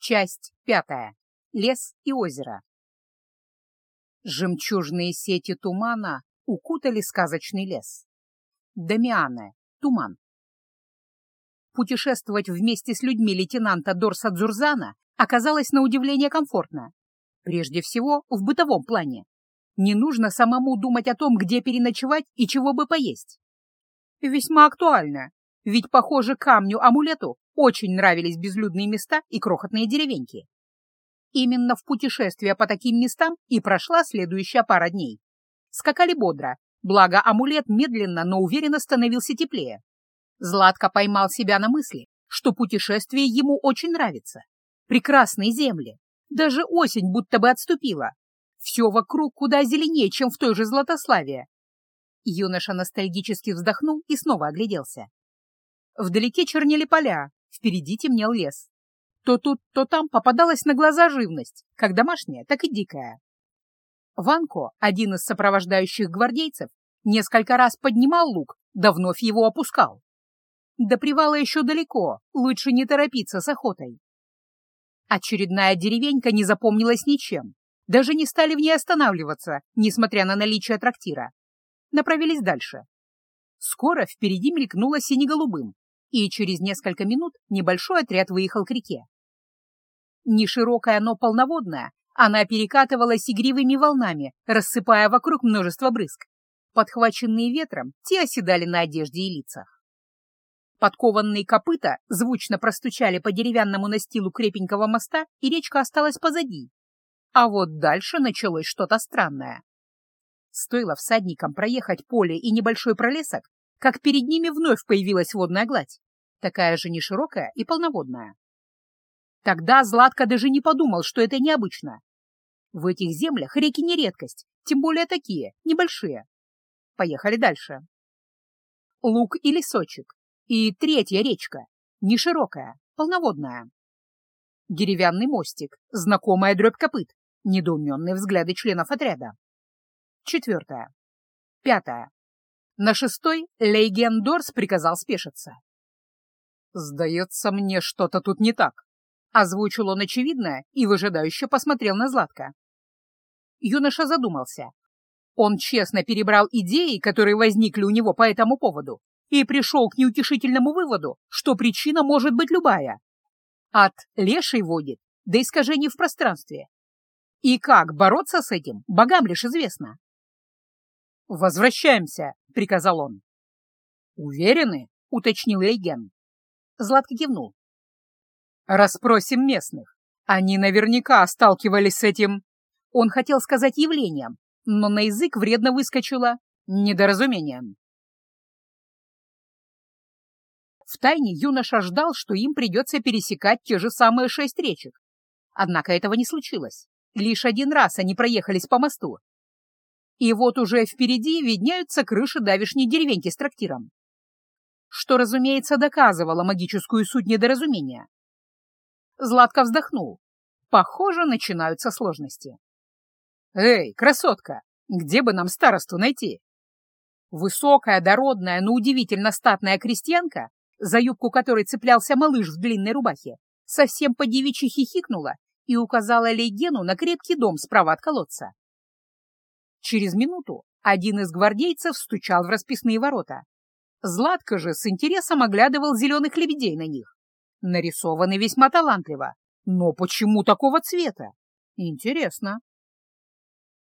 Часть пятая. Лес и озеро. Жемчужные сети тумана укутали сказочный лес. Дамиане. Туман. Путешествовать вместе с людьми лейтенанта Дорса Дзурзана оказалось на удивление комфортно. Прежде всего, в бытовом плане. Не нужно самому думать о том, где переночевать и чего бы поесть. Весьма актуально, ведь, похоже, камню-амулету очень нравились безлюдные места и крохотные деревеньки. Именно в путешествие по таким местам и прошла следующая пара дней. Скакали бодро, благо амулет медленно, но уверенно становился теплее. Златко поймал себя на мысли, что путешествие ему очень нравится. Прекрасные земли. Даже осень будто бы отступила, все вокруг куда зеленее, чем в той же Златославе. Юноша ностальгически вздохнул и снова огляделся. Вдалеке чернели поля, впереди темнел лес. То тут, то там попадалась на глаза живность, как домашняя, так и дикая. Ванко, один из сопровождающих гвардейцев, несколько раз поднимал лук, да вновь его опускал. До привала еще далеко, лучше не торопиться с охотой. Очередная деревенька не запомнилась ничем. Даже не стали в ней останавливаться, несмотря на наличие трактира. Направились дальше. Скоро впереди мелькнуло сине-голубым, и через несколько минут небольшой отряд выехал к реке. Не широкая, но полноводная, она перекатывалась игривыми волнами, рассыпая вокруг множество брызг. Подхваченные ветром, те оседали на одежде и лицах. Подкованные копыта звучно простучали по деревянному настилу крепенького моста, и речка осталась позади, а вот дальше началось что-то странное. Стоило всадникам проехать поле и небольшой пролесок, как перед ними вновь появилась водная гладь, такая же неширокая и полноводная. Тогда Златко даже не подумал, что это необычно. В этих землях реки не редкость, тем более такие, небольшие. Поехали дальше. Луг и лесочек. И третья речка, неширокая, полноводная. Деревянный мостик, знакомая дробь копыт, Недоуменные взгляды членов отряда. Четвертое. Пятое. На шестой Лейген Дорс приказал спешиться. «Сдается мне, что-то тут не так», — озвучил он очевидное и выжидающе посмотрел на Златка. Юноша задумался. Он честно перебрал идеи, которые возникли у него по этому поводу, и пришел к неутешительному выводу, что причина может быть любая. От лешей водит до искажений в пространстве, и как бороться с этим, богам лишь известно. «Возвращаемся», — приказал он. «Уверены?» — уточнил Эйген. Златко кивнул. «Расспросим местных. Они наверняка сталкивались с этим...» Он хотел сказать явлением, но на язык вредно выскочило недоразумением. Втайне юноша ждал, что им придется пересекать те же самые шесть речек. Однако этого не случилось. Лишь один раз они проехались по мосту. И вот уже впереди видняются крыши давишней деревеньки с трактиром. Что, разумеется, доказывало магическую суть недоразумения. Златко вздохнул. Похоже, начинаются сложности. «Эй, красотка, где бы нам старосту найти?» Высокая, дородная, но удивительно статная крестьянка, за юбку которой цеплялся малыш в длинной рубахе, совсем по-девичьи хихикнула и указала Лейгену на крепкий дом справа от колодца. Через минуту один из гвардейцев стучал в расписные ворота. Златко же с интересом оглядывал зеленых лебедей на них. Нарисованы весьма талантливо. Но почему такого цвета? Интересно.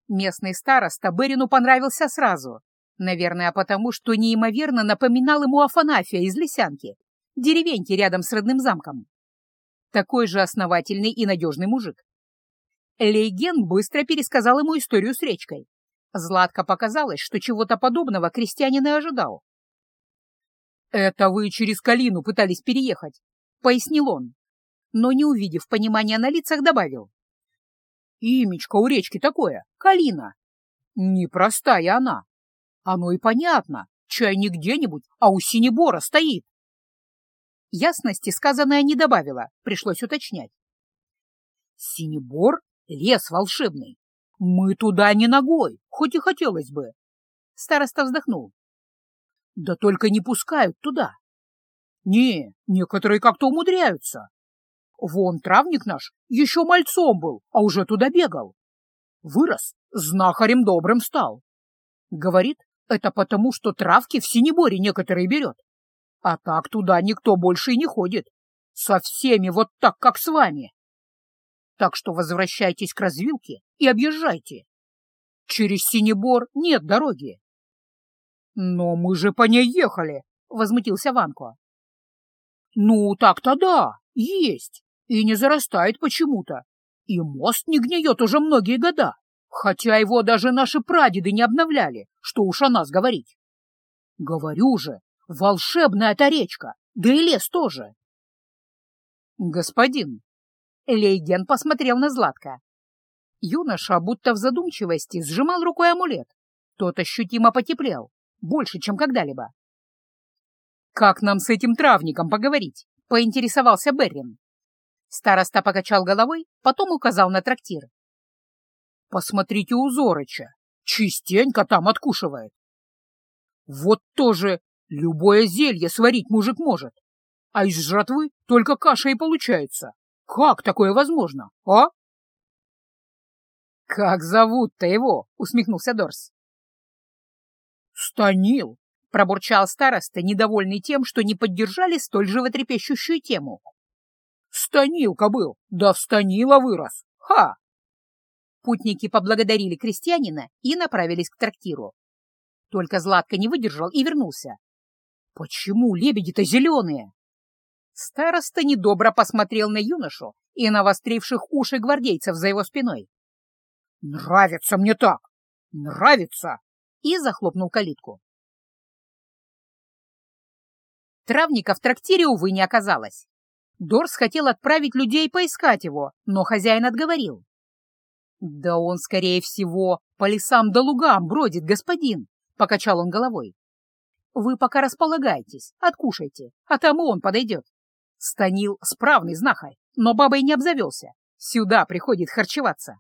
Местный староста Берину понравился сразу. Наверное, потому что неимоверно напоминал ему Афанафия из Лисянки, деревеньки рядом с родным замком. Такой же основательный и надежный мужик. Лейген быстро пересказал ему историю с речкой. Златко показалось, что чего-то подобного крестьянин и ожидал. «Это вы через Калину пытались переехать», — пояснил он, но, не увидев понимания на лицах, добавил. «Имечко у речки такое, Калина. Непростая она. Оно и понятно, чай не где-нибудь, а у Синебора стоит». Ясности сказанное не добавила, пришлось уточнять. «Синебор — лес волшебный. Мы туда не ногой, хоть и хотелось бы». Староста вздохнул. «Да только не пускают туда. Не, некоторые как-то умудряются. Вон травник наш еще мальцом был, а уже туда бегал. Вырос, знахарем добрым стал. Говорит, это потому, что травки в Синеборе некоторые берет. А так туда никто больше и не ходит. Со всеми вот так, как с вами. Так что возвращайтесь к развилке и объезжайте. Через Синебор нет дороги. Но мы же по ней ехали, — возмутился Ванко. Ну, так-то да, есть. И не зарастает почему-то. И мост не гниет уже многие года, хотя его даже наши прадеды не обновляли, что уж о нас говорить. Говорю же, волшебная эта речка, да и лес тоже. Господин, Лейген посмотрел на Златка. Юноша, будто в задумчивости, сжимал рукой амулет. Тот ощутимо потеплел, больше, чем когда-либо. «Как нам с этим травником поговорить?» — поинтересовался Беррин. Староста покачал головой, потом указал на трактир. «Посмотрите у Зорыча, частенько там откушивает. Вот тоже любое зелье сварить мужик может, а из жратвы только каша и получается. Как такое возможно, а?» «Как зовут-то его?» — усмехнулся Дорс. «Станил!» — пробурчал староста, недовольный тем, что не поддержали столь животрепещущую тему. Станилка был, да в Станила вырос. Ха!» Путники поблагодарили крестьянина и направились к трактиру. Только Златко не выдержал и вернулся. «Почему лебеди-то зеленые?» Староста недобро посмотрел на юношу и на востривших уши гвардейцев за его спиной. «Нравится мне так! Нравится!» и захлопнул калитку. Травника в трактире, увы, не оказалось. Дорс хотел отправить людей поискать его, но хозяин отговорил. «Да он, скорее всего, по лесам да лугам бродит, господин», — покачал он головой. «Вы пока располагайтесь, откушайте, а там он подойдет. Станил справный знахарь, но бабой не обзавелся. Сюда приходит харчеваться».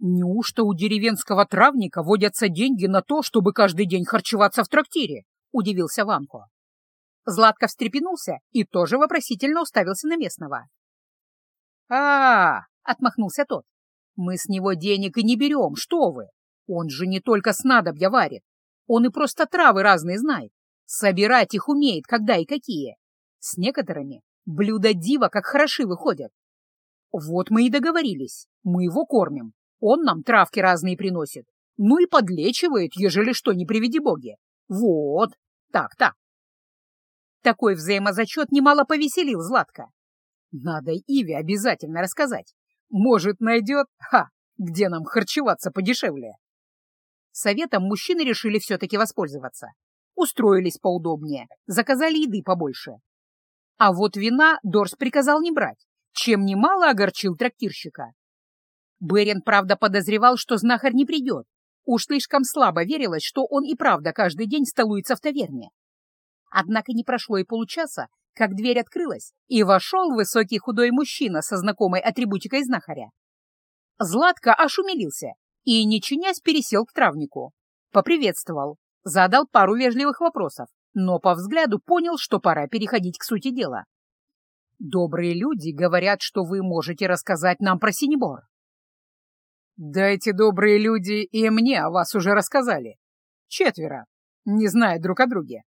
«Неужто у деревенского травника водятся деньги на то, чтобы каждый день харчеваться в трактире?» — удивился Ванко. Златко встрепенулся и тоже вопросительно уставился на местного. а, -а, -а отмахнулся тот. «Мы с него денег и не берем, что вы! Он же не только снадобья варит, он и просто травы разные знает. Собирать их умеет, когда и какие. С некоторыми блюда дива как хороши выходят. Вот мы и договорились, мы его кормим, он нам травки разные приносит, ну и подлечивает, ежели что, не приведи боги. Вот, так-так. Такой взаимозачет немало повеселил Златка. Надо Иве обязательно рассказать. Может, найдет, ха, где нам харчеваться подешевле. Советом мужчины решили все-таки воспользоваться. Устроились поудобнее, заказали еды побольше. А вот вина Дорс приказал не брать, чем немало огорчил трактирщика. Берин, правда, подозревал, что знахарь не придет. Уж слишком слабо верилось, что он и правда каждый день столуется в таверне. Однако не прошло и получаса, как дверь открылась, и вошел высокий худой мужчина со знакомой атрибутикой знахаря. Златко аж умилился и, не чинясь, пересел к травнику. Поприветствовал, задал пару вежливых вопросов, но по взгляду понял, что пора переходить к сути дела. «Добрые люди говорят, что вы можете рассказать нам про Синебор». «Да эти добрые люди и мне о вас уже рассказали. Четверо, не зная друг о друге.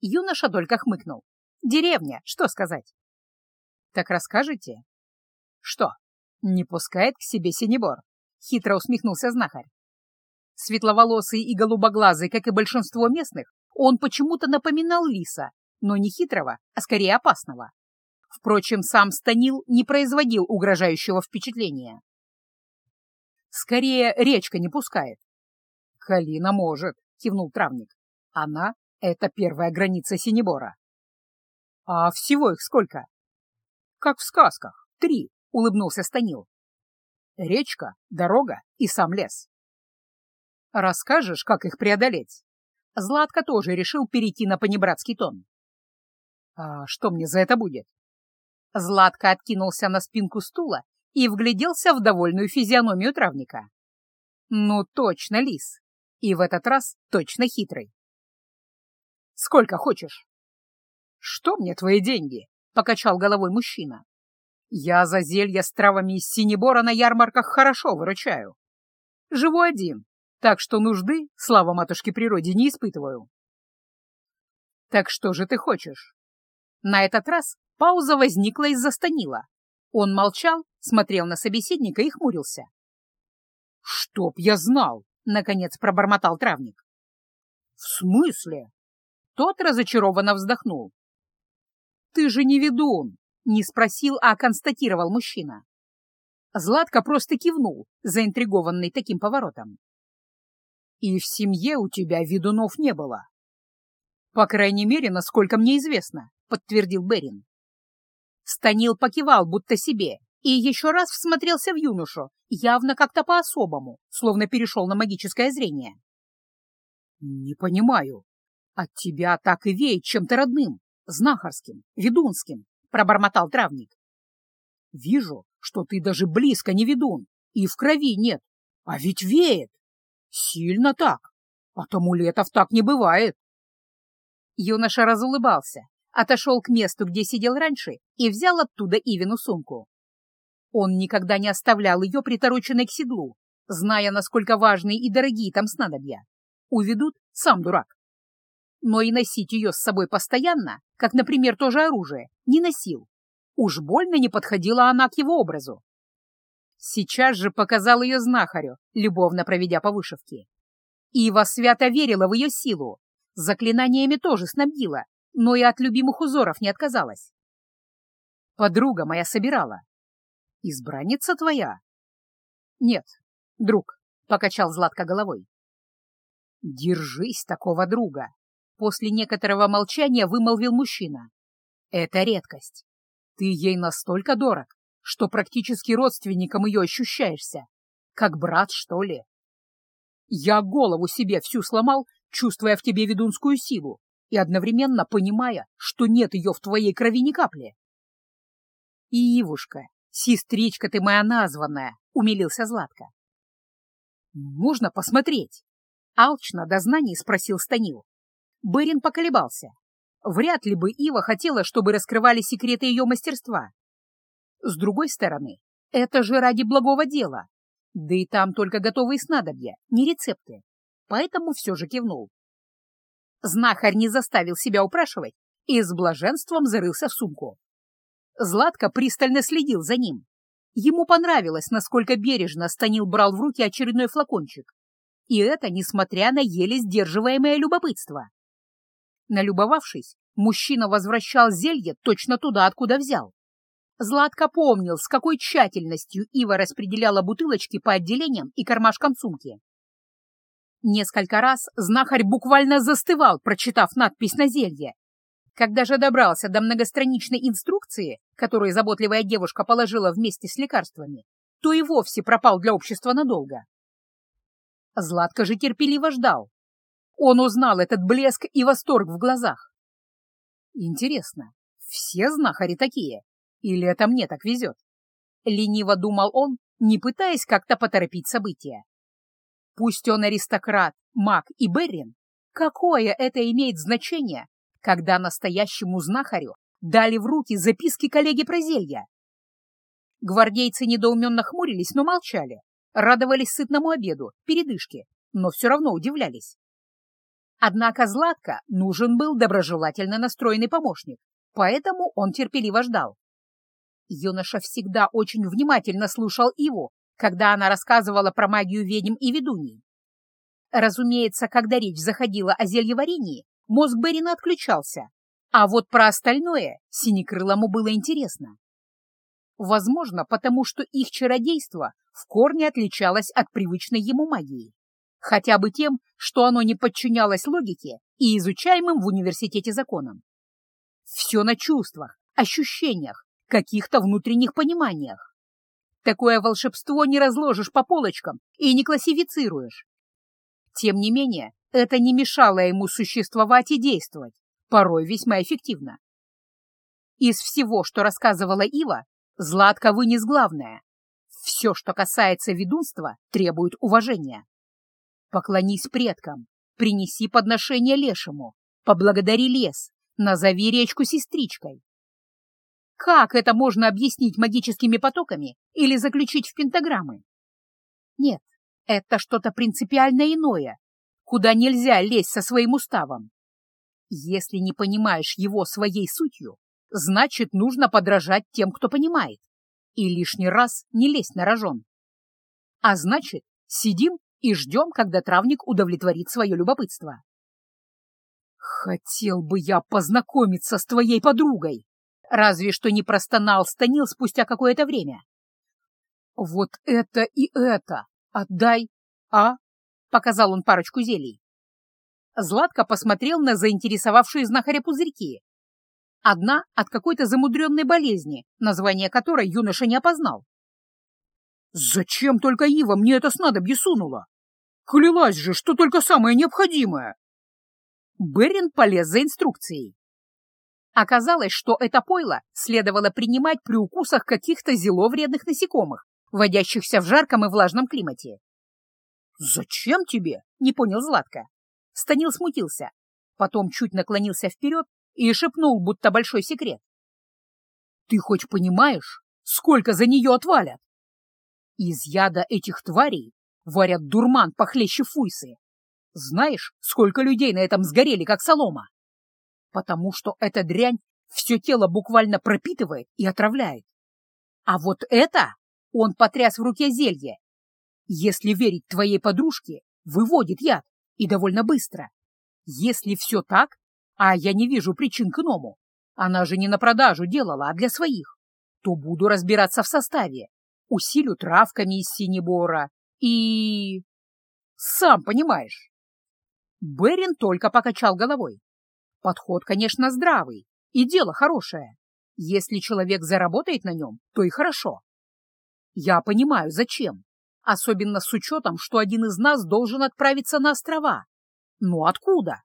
Юноша только хмыкнул. «Деревня, что сказать?» «Так расскажете?» «Что, не пускает к себе синебор?» — хитро усмехнулся знахарь. Светловолосый и голубоглазый, как и большинство местных, он почему-то напоминал лиса, но не хитрого, а скорее опасного. Впрочем, сам Станил не производил угрожающего впечатления. «Скорее речка не пускает». «Калина может», — кивнул травник. «Она это первая граница Синебора. А всего их сколько? Как в сказках. Три, улыбнулся Станил. Речка, дорога и сам лес. Расскажешь, как их преодолеть? Златко тоже решил перейти на понебратский тон. А что мне за это будет? Златко откинулся на спинку стула и вгляделся в довольную физиономию травника. Ну, точно лис. И в этот раз точно хитрый. Сколько хочешь. Что мне твои деньги? Покачал головой мужчина. Я за зелья с травами из синебора на ярмарках хорошо выручаю. Живу один, так что нужды, слава матушке природе, не испытываю. Так что же ты хочешь? На этот раз пауза возникла из-за станила. Он молчал, смотрел на собеседника и хмурился. «Чтоб я знал!» — наконец пробормотал травник. «В смысле?» Тот разочарованно вздохнул. «Ты же не ведун!» — не спросил, а констатировал мужчина. Златко просто кивнул, заинтригованный таким поворотом. «И в семье у тебя ведунов не было?» «По крайней мере, насколько мне известно», — подтвердил Берин. Станил покивал, будто себе, и еще раз всмотрелся в юношу, явно как-то по-особому, словно перешел на магическое зрение. «Не понимаю. От тебя так и веет чем-то родным, знахарским, ведунским», — пробормотал травник. «Вижу, что ты даже близко не ведун, и в крови нет, а ведь веет. Сильно так. От амулетов так не бывает». Юноша разулыбался, отошел к месту, где сидел раньше, и взял оттуда Ивину сумку. Он никогда не оставлял ее притороченной к седлу, зная, насколько важные и дорогие там снадобья. Уведут — сам дурак. Но и носить ее с собой постоянно, как, например, то же оружие, не носил. Уж больно не подходила она к его образу. Сейчас же показал ее знахарю, любовно проведя по вышивке. Ива свято верила в ее силу, заклинаниями тоже снабдила, но и от любимых узоров не отказалась. Подруга моя собирала. Избранница твоя? Нет, друг, — покачал Златко головой. Держись такого друга, — после некоторого молчания вымолвил мужчина. Это редкость. Ты ей настолько дорог, что практически родственником ее ощущаешься. Как брат, что ли? Я голову себе всю сломал, чувствуя в тебе ведунскую силу, и одновременно понимая, что нет ее в твоей крови ни капли. «Ивушка, сестричка ты моя названная!» — умилился Златко. «Можно посмотреть?» — алчно до знаний спросил Станил. Берин поколебался. Вряд ли бы Ива хотела, чтобы раскрывали секреты ее мастерства. С другой стороны, это же ради благого дела. Да и там только готовые снадобья, не рецепты. Поэтому все же кивнул. Знахарь не заставил себя упрашивать и с блаженством зарылся в сумку. Златко пристально следил за ним. Ему понравилось, насколько бережно Станил брал в руки очередной флакончик. И это несмотря на еле сдерживаемое любопытство. Налюбовавшись, мужчина возвращал зелье точно туда, откуда взял. Златко помнил, с какой тщательностью Ива распределяла бутылочки по отделениям и кармашкам сумки. Несколько раз знахарь буквально застывал, прочитав надпись на зелье. Когда же добрался до многостраничной инструкции, которую заботливая девушка положила вместе с лекарствами, то и вовсе пропал для общества надолго. Златко же терпеливо ждал. Он узнал этот блеск и восторг в глазах. Интересно, все знахари такие? Или это мне так везет? Лениво думал он, не пытаясь как-то поторопить события. Пусть он аристократ, маг и берин, какое это имеет значение, когда настоящему знахарю дали в руки записки коллеги про зелья? Гвардейцы недоуменно хмурились, но молчали, радовались сытному обеду, передышке, но все равно удивлялись. Однако Златко нужен был доброжелательно настроенный помощник, поэтому он терпеливо ждал. Юноша всегда очень внимательно слушал его, когда она рассказывала про магию ведьм и ведуней. Разумеется, когда речь заходила о зельеварении, мозг Берина отключался, а вот про остальное Синекрылому было интересно. Возможно, потому что их чародейство в корне отличалось от привычной ему магии. Хотя бы тем, что оно не подчинялось логике и изучаемым в университете законам. Все на чувствах, ощущениях, каких-то внутренних пониманиях. Такое волшебство не разложишь по полочкам и не классифицируешь. Тем не менее, это не мешало ему существовать и действовать, порой весьма эффективно. Из всего, что рассказывала Ива, Златко вынес главное. Все, что касается ведунства, требует уважения. Поклонись предкам, принеси подношение лешему, поблагодари лес, назови речку сестричкой. Как это можно объяснить магическими потоками или заключить в пентаграммы? Нет, это что-то принципиально иное, куда нельзя лезть со своим уставом. Если не понимаешь его своей сутью, значит, нужно подражать тем, кто понимает, и лишний раз не лезть на рожон. А значит, сидим и ждем, когда травник удовлетворит свое любопытство. «Хотел бы я познакомиться с твоей подругой!» Разве что не простонал Станил спустя какое-то время. «Вот это и это! Отдай! А?» — показал он парочку зелий. Златко посмотрел на заинтересовавшие знахаря пузырьки. Одна от какой-то замудренной болезни, название которой юноша не опознал. «Зачем только Ива мне это снадобье сунула? Клялась же, что только самое необходимое!» Берин полез за инструкцией. Оказалось, что это пойло следовало принимать при укусах каких-то зеловредных насекомых, водящихся в жарком и влажном климате. «Зачем тебе?» — не понял Златко. Станил смутился, потом чуть наклонился вперед и шепнул, будто большой секрет. «Ты хоть понимаешь, сколько за нее отвалят? Из яда этих тварей варят дурман похлеще фуйсы. Знаешь, сколько людей на этом сгорели, как солома? Потому что эта дрянь все тело буквально пропитывает и отравляет. А вот это он потряс в руке зелье. Если верить твоей подружке, выводит яд, и довольно быстро. Если все так, а я не вижу причин к иному, она же не на продажу делала, а для своих, то буду разбираться в составе, усилю травками из синебора и... Сам понимаешь. Берин только покачал головой. Подход, конечно, здравый, и дело хорошее. Если человек заработает на нем, то и хорошо. Я понимаю, зачем. Особенно с учетом, что один из нас должен отправиться на острова. Ну откуда?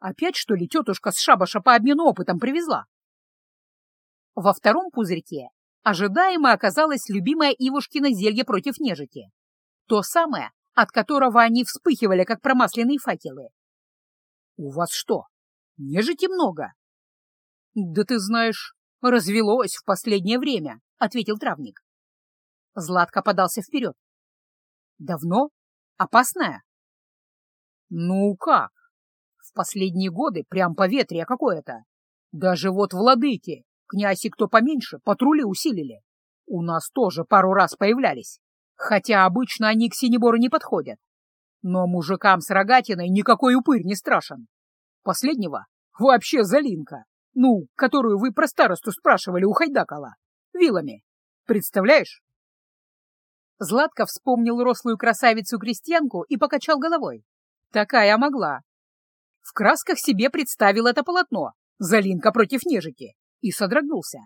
Опять, что ли, тетушка с шабаша по обмену опытом привезла? Во втором пузырьке ожидаемо оказалось любимое Ивушкино зелье против нежити. То самое, от которого они вспыхивали, как промасленные факелы. «У вас что, нежити много?» «Да ты знаешь, развелось в последнее время», — ответил травник. Златко подался вперед. «Давно? Опасная?» «Ну как? В последние годы прям поветрие какое-то. Даже вот владыки, князь и кто поменьше, патрули усилили. У нас тоже пару раз появлялись, хотя обычно они к синебору не подходят. Но мужикам с рогатиной никакой упырь не страшен. Последнего вообще залинка, ну, которую вы про старосту спрашивали у Хайдакала, вилами. Представляешь? Златко вспомнил рослую красавицу-крестьянку и покачал головой. Такая могла. В красках себе представил это полотно, Залинка против нежити, и содрогнулся.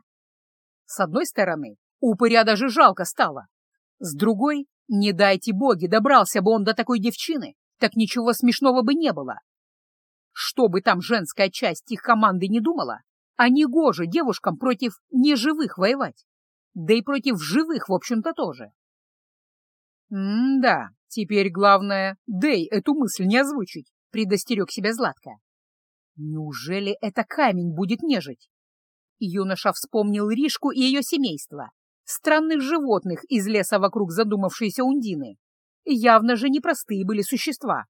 С одной стороны, упыря даже жалко стало. С другой, не дайте боги, добрался бы он до такой девчины, так ничего смешного бы не было. Что бы там женская часть их команды не думала, а не гоже девушкам против неживых воевать. Да и против живых, в общем-то, тоже. «М-да, теперь главное, Дэй эту мысль не озвучить», — предостерег себя Златко. «Неужели это камень будет нежить?» Юноша вспомнил Ришку и ее семейство, странных животных из леса вокруг задумавшейся Ундины. Явно же непростые были существа.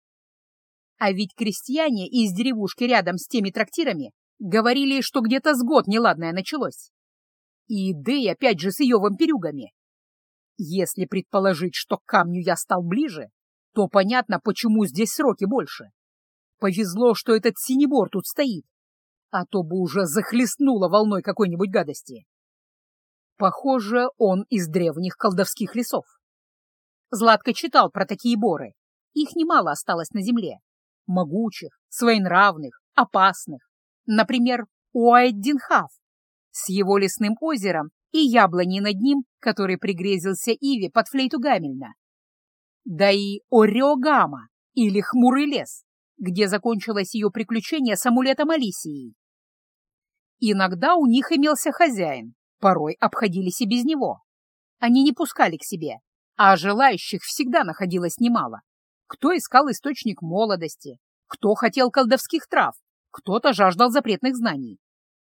А ведь крестьяне из деревушки рядом с теми трактирами говорили, что где-то с год неладное началось. И Дэй опять же с ее вампирюгами. Если предположить, что к камню я стал ближе, то понятно, почему здесь сроки больше. Повезло, что этот синебор тут стоит, а то бы уже захлестнуло волной какой-нибудь гадости. Похоже, он из древних колдовских лесов. Златко читал про такие боры. Их немало осталось на земле. Могучих, своенравных, опасных. Например, Уайддинхав с его лесным озером и яблони над ним, который пригрезился Иве под флейту Гамельна. Да и Ореогама, или Хмурый лес, где закончилось ее приключение с амулетом Алисией. Иногда у них имелся хозяин, порой обходились и без него. Они не пускали к себе, а желающих всегда находилось немало. Кто искал источник молодости, кто хотел колдовских трав, кто-то жаждал запретных знаний.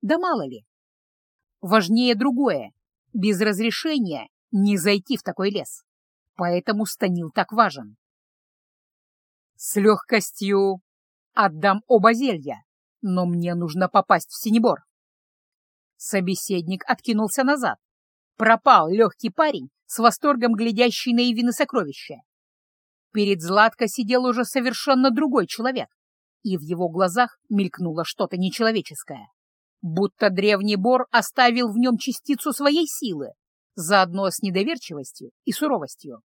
Да мало ли, Важнее другое. Без разрешения не зайти в такой лес. Поэтому Станил так важен. С легкостью отдам оба зелья, но мне нужно попасть в Синебор. Собеседник откинулся назад. Пропал легкий парень, с восторгом глядящий на Ивины сокровища. Перед Златко сидел уже совершенно другой человек, и в его глазах мелькнуло что-то нечеловеческое. Будто древний бор оставил в нем частицу своей силы, заодно с недоверчивостью и суровостью.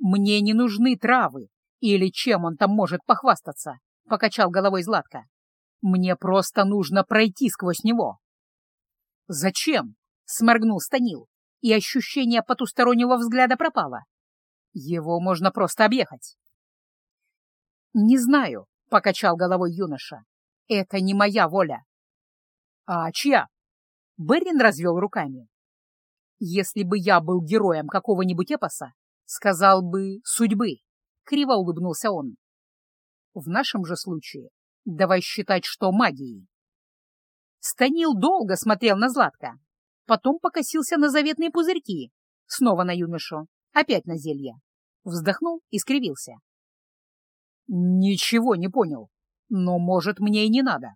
«Мне не нужны травы, или чем он там может похвастаться», — покачал головой Златко. «Мне просто нужно пройти сквозь него». «Зачем?» — сморгнул Станил, и ощущение потустороннего взгляда пропало. Его можно просто объехать. «Не знаю», — покачал головой юноша. «Это не моя воля». «А чья?» Берин развел руками. «Если бы я был героем какого-нибудь эпоса, сказал бы «судьбы», — криво улыбнулся он. «В нашем же случае давай считать, что магией». Станил долго смотрел на Златка, потом покосился на заветные пузырьки, снова на юношу, опять на зелье. Вздохнул и скривился. «Ничего не понял, но, может, мне и не надо».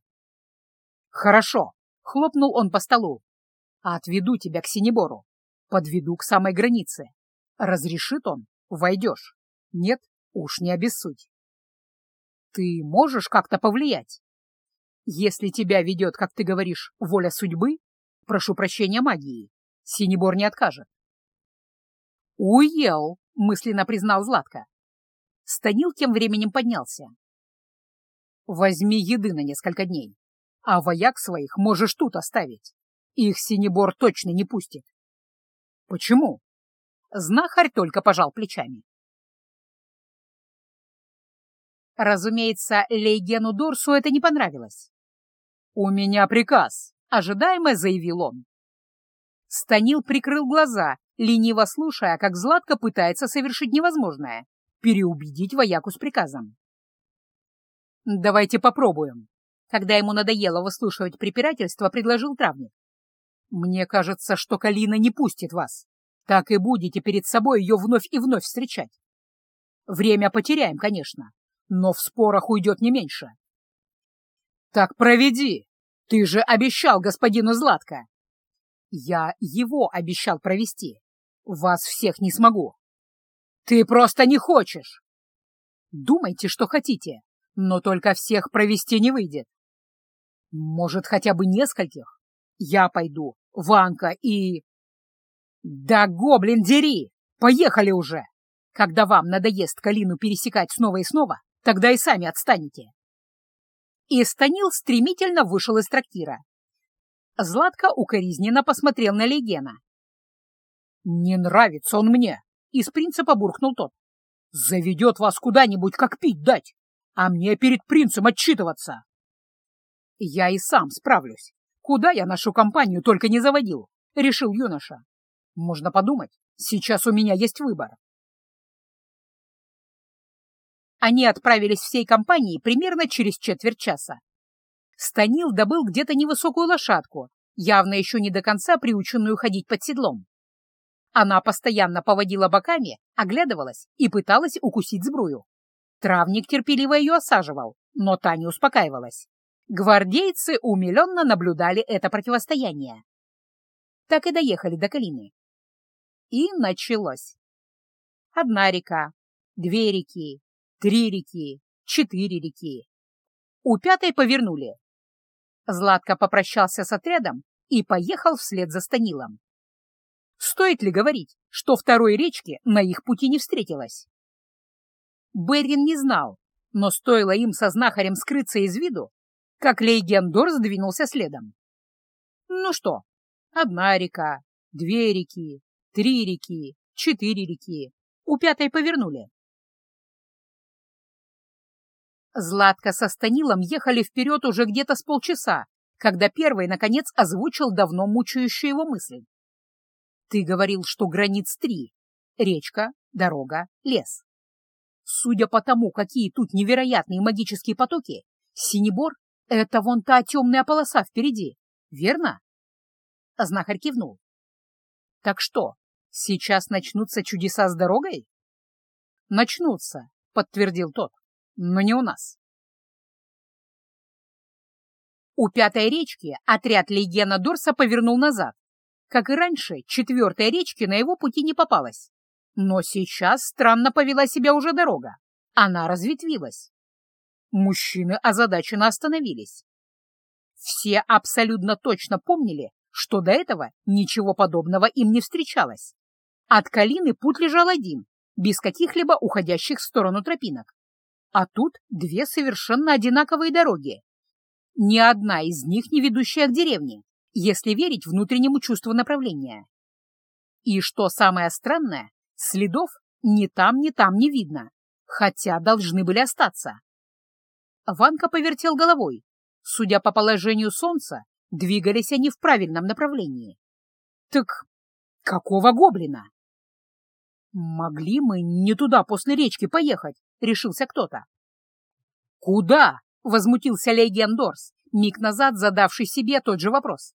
«Хорошо», — хлопнул он по столу. «Отведу тебя к Синебору, подведу к самой границе. Разрешит он — войдешь. Нет, уж не обессудь. Ты можешь как-то повлиять? Если тебя ведет, как ты говоришь, воля судьбы, прошу прощения магии, Синебор не откажет. Уел, мысленно признал Златко. Станил тем временем поднялся. Возьми еды на несколько дней, а вояк своих можешь тут оставить. Их Синебор точно не пустит. Почему? Знахарь только пожал плечами. Разумеется, Лейгену Дорсу это не понравилось. «У меня приказ», — ожидаемо заявил он. Станил прикрыл глаза, лениво слушая, как Златко пытается совершить невозможное — переубедить вояку с приказом. «Давайте попробуем», — когда ему надоело выслушивать препирательство, предложил травник. «Мне кажется, что Калина не пустит вас. Так и будете перед собой ее вновь и вновь встречать. Время потеряем, конечно, но в спорах уйдет не меньше. Так проведи. Ты же обещал господину Златко. Я его обещал провести. Вас всех не смогу. Ты просто не хочешь. Думайте, что хотите, но только всех провести не выйдет. Может, хотя бы нескольких? Я пойду, Ванка и... «Да, гоблин, дери! Поехали уже! Когда вам надоест Калину пересекать снова и снова, тогда и сами отстанете!» И Станил стремительно вышел из трактира. Златко укоризненно посмотрел на Легена. «Не нравится он мне!» — из принципа буркнул тот. «Заведет вас куда-нибудь, как пить дать, а мне перед принцем отчитываться!» «Я и сам справлюсь. Куда я нашу компанию только не заводил?» — решил юноша. Можно подумать, сейчас у меня есть выбор. Они отправились всей компанией примерно через четверть часа. Станил добыл где-то невысокую лошадку, явно еще не до конца приученную ходить под седлом. Она постоянно поводила боками, оглядывалась и пыталась укусить сбрую. Травник терпеливо ее осаживал, но та не успокаивалась. Гвардейцы умиленно наблюдали это противостояние. Так и доехали до Калины. И началось. Одна река, две реки, три реки, четыре реки. У пятой повернули. Златко попрощался с отрядом и поехал вслед за Станилом. Стоит ли говорить, что второй речки на их пути не встретилось? Берин не знал, но стоило им со знахарем скрыться из виду, как Лейгендор сдвинулся следом. Ну что, одна река, две реки, Три реки, четыре реки. У пятой повернули. Златка со Станилом ехали вперед уже где-то с полчаса, когда первый, наконец, озвучил давно мучающую его мысль. «Ты говорил, что границ три — речка, дорога, лес. Судя по тому, какие тут невероятные магические потоки, Синебор — это вон та темная полоса впереди, верно?» Знахарь кивнул. Так что, сейчас начнутся чудеса с дорогой? Начнутся, подтвердил тот, но не у нас. У пятой речки отряд Легена Дорса повернул назад. Как и раньше, четвертой речки на его пути не попалась. Но сейчас странно повела себя уже дорога. Она разветвилась. Мужчины озадаченно остановились. Все абсолютно точно помнили, что до этого ничего подобного им не встречалось. От Калины путь лежал один, без каких-либо уходящих в сторону тропинок. А тут две совершенно одинаковые дороги. Ни одна из них не ведущая к деревне, если верить внутреннему чувству направления. И что самое странное, следов ни там, ни там не видно, хотя должны были остаться. Ванка повертел головой. Судя по положению солнца, двигались они в правильном направлении. Так какого гоблина? Могли мы не туда после речки поехать, решился кто-то. Куда? Возмутился Легендорс, миг назад задавший себе тот же вопрос.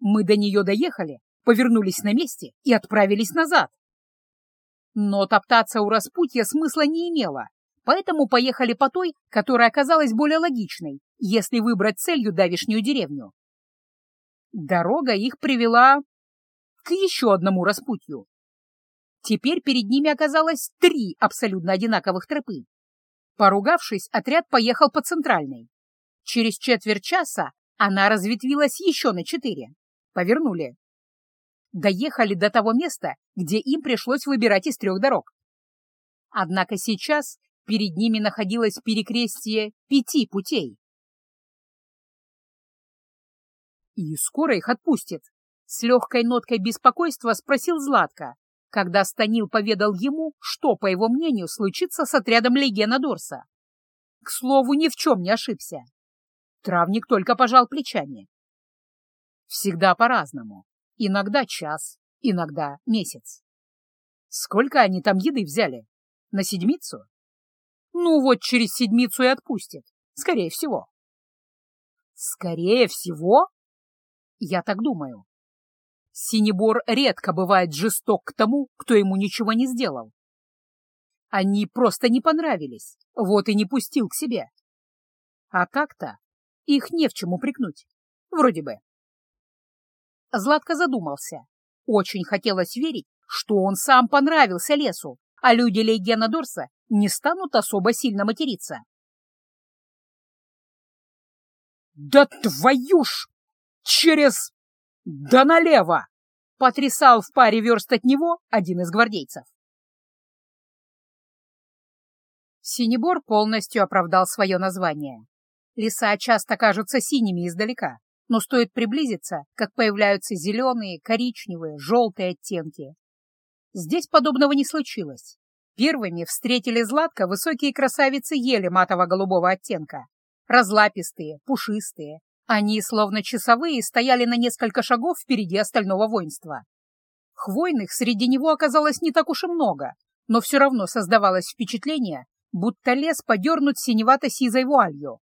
Мы до нее доехали, повернулись на месте и отправились назад. Но топтаться у распутья смысла не имело, поэтому поехали по той, которая оказалась более логичной, если выбрать целью давишнюю деревню. Дорога их привела к еще одному распутью. Теперь перед ними оказалось три абсолютно одинаковых тропы. Поругавшись, отряд поехал по центральной. Через четверть часа она разветвилась еще на четыре. Повернули. Доехали до того места, где им пришлось выбирать из трех дорог. Однако сейчас перед ними находилось перекрестие пяти путей. И скоро их отпустит. С легкой ноткой беспокойства спросил Златко, когда Станил поведал ему, что, по его мнению, случится с отрядом Легена Дорса. К слову, ни в чем не ошибся. Травник только пожал плечами. Всегда по-разному. Иногда час, иногда месяц. Сколько они там еды взяли? На седмицу? Ну вот через седмицу и отпустят. Скорее всего. Скорее всего? Я так думаю. Синебор редко бывает жесток к тому, кто ему ничего не сделал. Они просто не понравились, вот и не пустил к себе. А так-то их не в чем упрекнуть, вроде бы. Златко задумался. Очень хотелось верить, что он сам понравился лесу, а люди Лейгена Дорса не станут особо сильно материться. «Да твою ж!» через... да налево!» — потрясал в паре верст от него один из гвардейцев. Синебор полностью оправдал свое название. Леса часто кажутся синими издалека, но стоит приблизиться, как появляются зеленые, коричневые, желтые оттенки. Здесь подобного не случилось. Первыми встретили Златка высокие красавицы ели матово-голубого оттенка. Разлапистые, пушистые, они, словно часовые, стояли на несколько шагов впереди остального воинства. Хвойных среди него оказалось не так уж и много, но все равно создавалось впечатление, будто лес подернут синевато-сизой вуалью.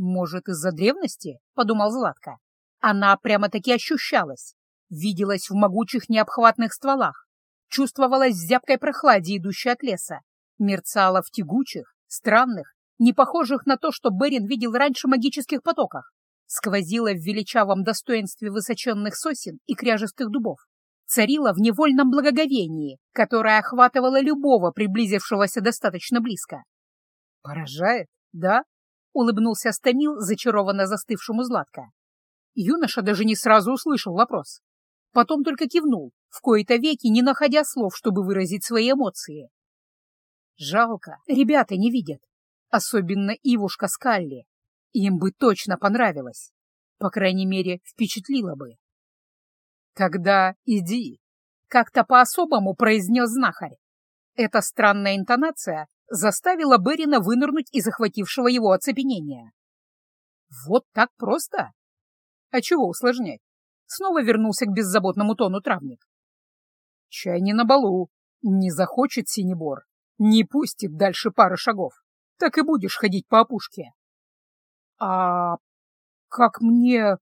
«Может, из-за древности?» — подумал Златко. Она прямо-таки ощущалась, виделась в могучих необхватных стволах, чувствовалась в зябкой прохладе, идущей от леса, мерцала в тягучих, странных, не похожих на то, что Берин видел раньше магических потоках сквозила в величавом достоинстве высоченных сосен и кряжестых дубов, царила в невольном благоговении, которое охватывало любого, приблизившегося достаточно близко. «Поражает, да?» — улыбнулся Станил, зачарованно застывшему Златко. Юноша даже не сразу услышал вопрос. Потом только кивнул, в кои-то веки не находя слов, чтобы выразить свои эмоции. Жалко, ребята не видят. Особенно Ивушка Скалли, им бы точно понравилось. По крайней мере, впечатлило бы. «Тогда иди», — как-то по-особому произнес знахарь. Эта странная интонация заставила Берина вынырнуть из захватившего его оцепенения. «Вот так просто?» «А чего усложнять?» Снова вернулся к беззаботному тону травник. «Чай не на балу. Не захочет синебор. Не пустит дальше пары шагов. Так и будешь ходить по опушке». «А как мне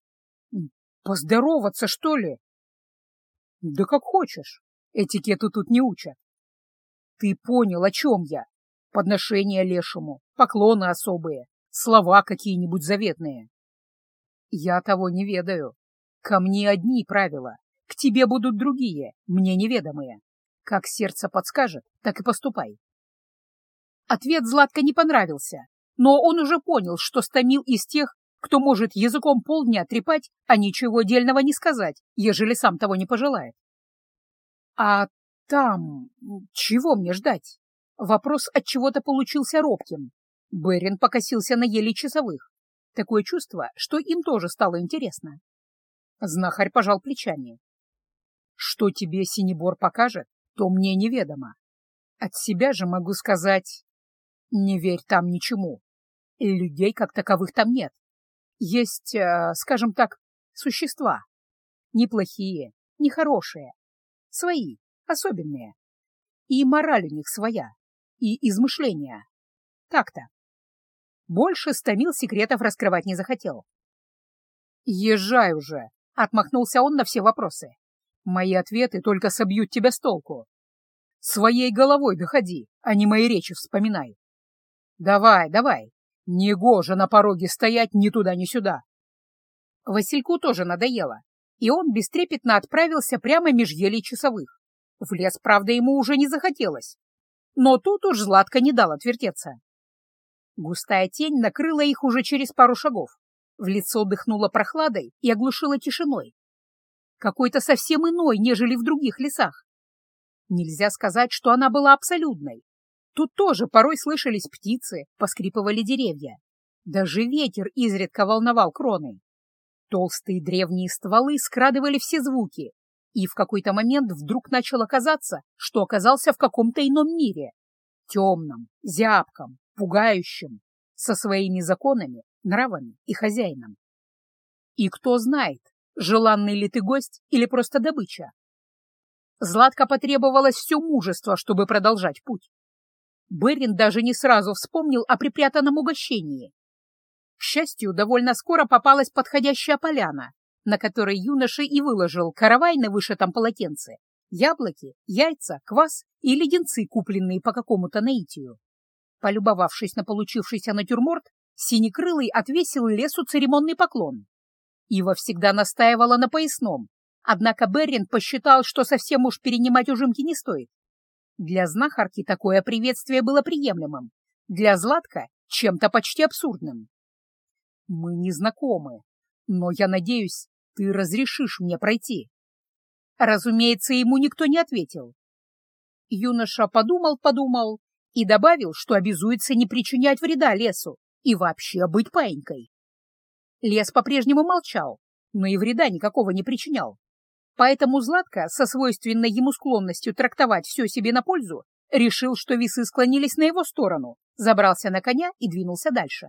Поздороваться, что ли? Да как хочешь. Этикету тут не учат. Ты понял, о чем я? Подношения лешему, поклоны особые, слова какие-нибудь заветные. Я того не ведаю. Ко мне одни правила, к тебе будут другие, мне неведомые. Как сердце подскажет, так и поступай. Ответ Златко не понравился, но он уже понял, что стомил из тех, кто может языком полдня трепать, а ничего дельного не сказать, ежели сам того не пожелает. А там чего мне ждать? Вопрос от чего-то получился робким. Берин покосился на еле часовых. Такое чувство, что им тоже стало интересно. Знахарь пожал плечами. Что тебе Синебор покажет, то мне неведомо. От себя же могу сказать, не верь там ничему. Людей как таковых там нет. Есть, э, скажем так, существа. Неплохие, нехорошие. Свои, особенные. И мораль у них своя, и измышления. Так-то. Больше стомил секретов раскрывать не захотел. «Езжай уже!» — отмахнулся он на все вопросы. «Мои ответы только собьют тебя с толку. Своей головой доходи, а не мои речи вспоминай. Давай, давай, негоже на пороге стоять ни туда, ни сюда!» Васильку тоже надоело, и он бестрепетно отправился прямо меж елей часовых. В лес, правда, ему уже не захотелось. Но тут уж Златко не дал отвертеться. Густая тень накрыла их уже через пару шагов. В лицо дыхнула прохладой и оглушила тишиной. Какой-то совсем иной, нежели в других лесах. Нельзя сказать, что она была абсолютной. Тут тоже порой слышались птицы, поскрипывали деревья. Даже ветер изредка волновал кроны. Толстые древние стволы скрадывали все звуки, и в какой-то момент вдруг начало казаться, что оказался в каком-то ином мире. Темном, зябком, пугающим, со своими законами, нравами и хозяином. И кто знает, желанный ли ты гость или просто добыча. Златко потребовалось все мужество, чтобы продолжать путь. Берин даже не сразу вспомнил о припрятанном угощении. К счастью, довольно скоро попалась подходящая поляна, на которой юноша и выложил каравай на вышитом полотенце, яблоки, яйца, квас и леденцы, купленные по какому-то наитию. Полюбовавшись на получившийся натюрморт, Синекрылый отвесил лесу церемонный поклон. Ива всегда настаивала на поясном, однако Беррин посчитал, что совсем уж перенимать ужимки не стоит. Для знахарки такое приветствие было приемлемым, для Златка — чем-то почти абсурдным. «Мы не знакомы, но я надеюсь, ты разрешишь мне пройти». Разумеется, ему никто не ответил. Юноша подумал-подумал и добавил, что обязуется не причинять вреда лесу и вообще быть паинькой. Лес по-прежнему молчал, но и вреда никакого не причинял. Поэтому Златко, со свойственной ему склонностью трактовать все себе на пользу, решил, что весы склонились на его сторону, забрался на коня и двинулся дальше.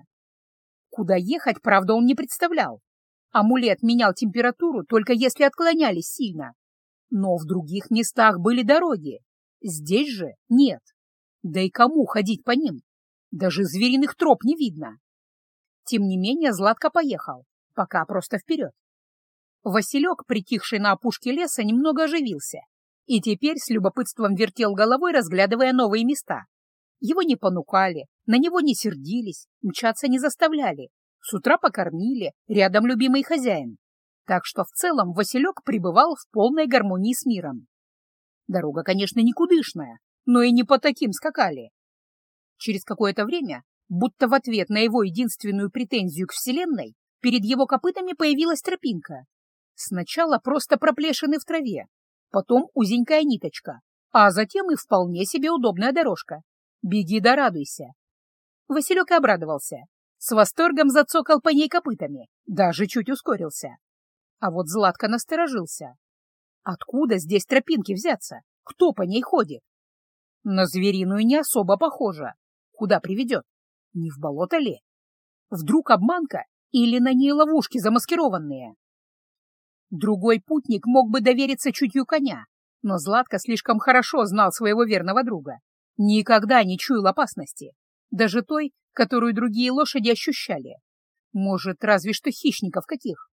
Куда ехать, правда, он не представлял. Амулет менял температуру, только если отклонялись сильно. Но в других местах были дороги. Здесь же нет. Да и кому ходить по ним? Даже звериных троп не видно. Тем не менее, Златко поехал, пока просто вперед. Василек, притихший на опушке леса, немного оживился и теперь с любопытством вертел головой, разглядывая новые места. Его не понукали, на него не сердились, мчаться не заставляли. С утра покормили, рядом любимый хозяин. Так что в целом Василек пребывал в полной гармонии с миром. Дорога, конечно, никудышная, но и не по таким скакали. Через какое-то время, будто в ответ на его единственную претензию к Вселенной, перед его копытами появилась тропинка. Сначала просто проплешины в траве, потом узенькая ниточка, а затем и вполне себе удобная дорожка. Беги да радуйся. Василек обрадовался. С восторгом зацокал по ней копытами, даже чуть ускорился. А вот Златко насторожился. Откуда здесь тропинки взяться? Кто по ней ходит? На звериную не особо похоже. Куда приведет? Не в болото ли? Вдруг обманка или на ней ловушки замаскированные? Другой путник мог бы довериться чутью коня, но Златко слишком хорошо знал своего верного друга. Никогда не чуял опасности, даже той, которую другие лошади ощущали. Может, разве что хищников каких.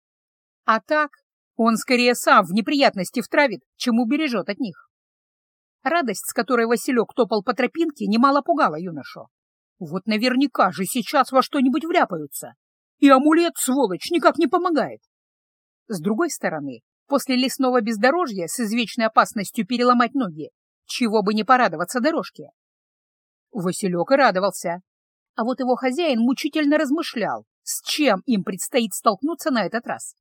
А так, Он скорее сам в неприятности втравит, чем убережет от них. Радость, с которой Василек топал по тропинке, немало пугала юношу. Вот наверняка же сейчас во что-нибудь вляпаются. И амулет, сволочь, никак не помогает. С другой стороны, после лесного бездорожья с извечной опасностью переломать ноги, чего бы не порадоваться дорожке. Василек и радовался. А вот его хозяин мучительно размышлял, с чем им предстоит столкнуться на этот раз.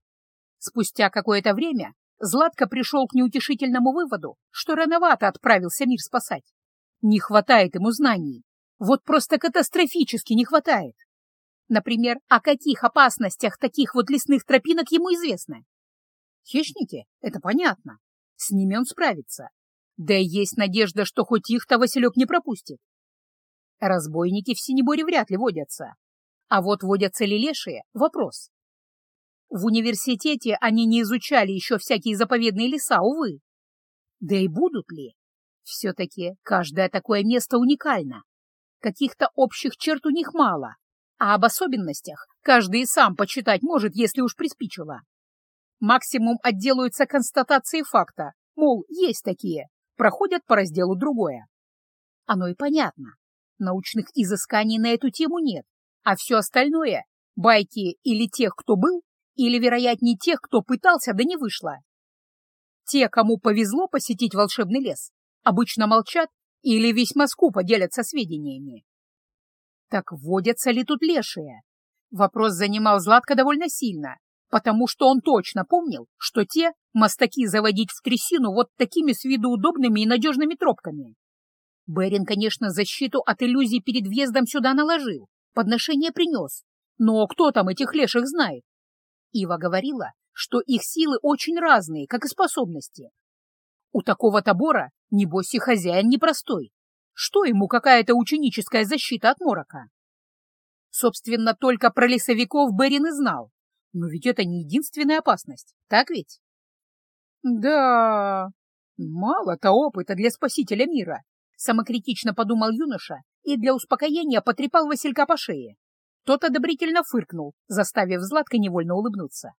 Спустя какое-то время Златко пришел к неутешительному выводу, что рановато отправился мир спасать. Не хватает ему знаний. Вот просто катастрофически не хватает. Например, о каких опасностях таких вот лесных тропинок ему известно? Хищники? Это понятно. С ними он справится. Да есть надежда, что хоть их-то Василек не пропустит. Разбойники в Синеборе вряд ли водятся. А вот водятся ли лешие — вопрос. В университете они не изучали еще всякие заповедные леса, увы. Да и будут ли? Все-таки каждое такое место уникально. Каких-то общих черт у них мало, а об особенностях каждый сам почитать может, если уж приспичило. Максимум отделаются констатацией факта, мол, есть такие, проходят по разделу другое. Оно и понятно. Научных изысканий на эту тему нет, а все остальное — байки или тех, кто был, или, вероятнее, тех, кто пытался, да не вышло. Те, кому повезло посетить волшебный лес, обычно молчат или весьма скупо делятся сведениями. Так водятся ли тут лешие? Вопрос занимал Златка довольно сильно, потому что он точно помнил, что те мостаки заводить в трясину вот такими с виду удобными и надежными тропками. Берин, конечно, защиту от иллюзий перед въездом сюда наложил, подношение принес, но кто там этих леших знает? Ива говорила, что их силы очень разные, как и способности. У такого табора, небось, и хозяин непростой. Что ему какая-то ученическая защита от морока? Собственно, только про лесовиков Берин и знал. Но ведь это не единственная опасность, так ведь? Да, мало-то опыта для спасителя мира, самокритично подумал юноша и для успокоения потрепал Василька по шее. Тот одобрительно фыркнул, заставив Златка невольно улыбнуться.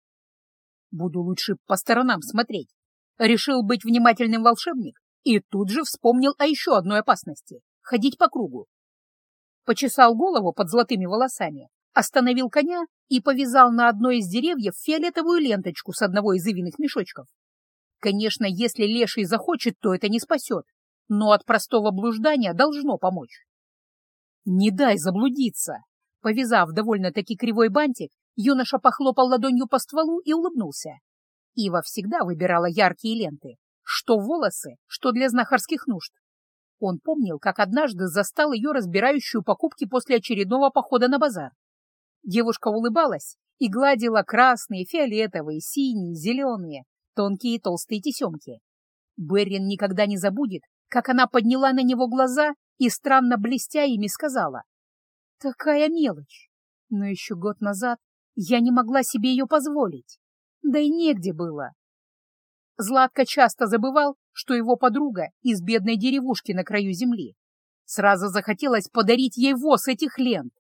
«Буду лучше по сторонам смотреть». Решил быть внимательным волшебник и тут же вспомнил о еще одной опасности — ходить по кругу. Почесал голову под золотыми волосами, остановил коня и повязал на одной из деревьев фиолетовую ленточку с одного из ивиных мешочков. Конечно, если леший захочет, то это не спасет, но от простого блуждания должно помочь. «Не дай заблудиться!» Повязав довольно-таки кривой бантик, юноша похлопал ладонью по стволу и улыбнулся. Ива всегда выбирала яркие ленты, что волосы, что для знахарских нужд. Он помнил, как однажды застал ее разбирающую покупки после очередного похода на базар. Девушка улыбалась и гладила красные, фиолетовые, синие, зеленые, тонкие и толстые тесемки. Беррин никогда не забудет, как она подняла на него глаза и, странно блестя ими, сказала Такая мелочь. Но еще год назад я не могла себе ее позволить. Да и негде было. Златко часто забывал, что его подруга из бедной деревушки на краю земли. Сразу захотелось подарить ей воз этих лент,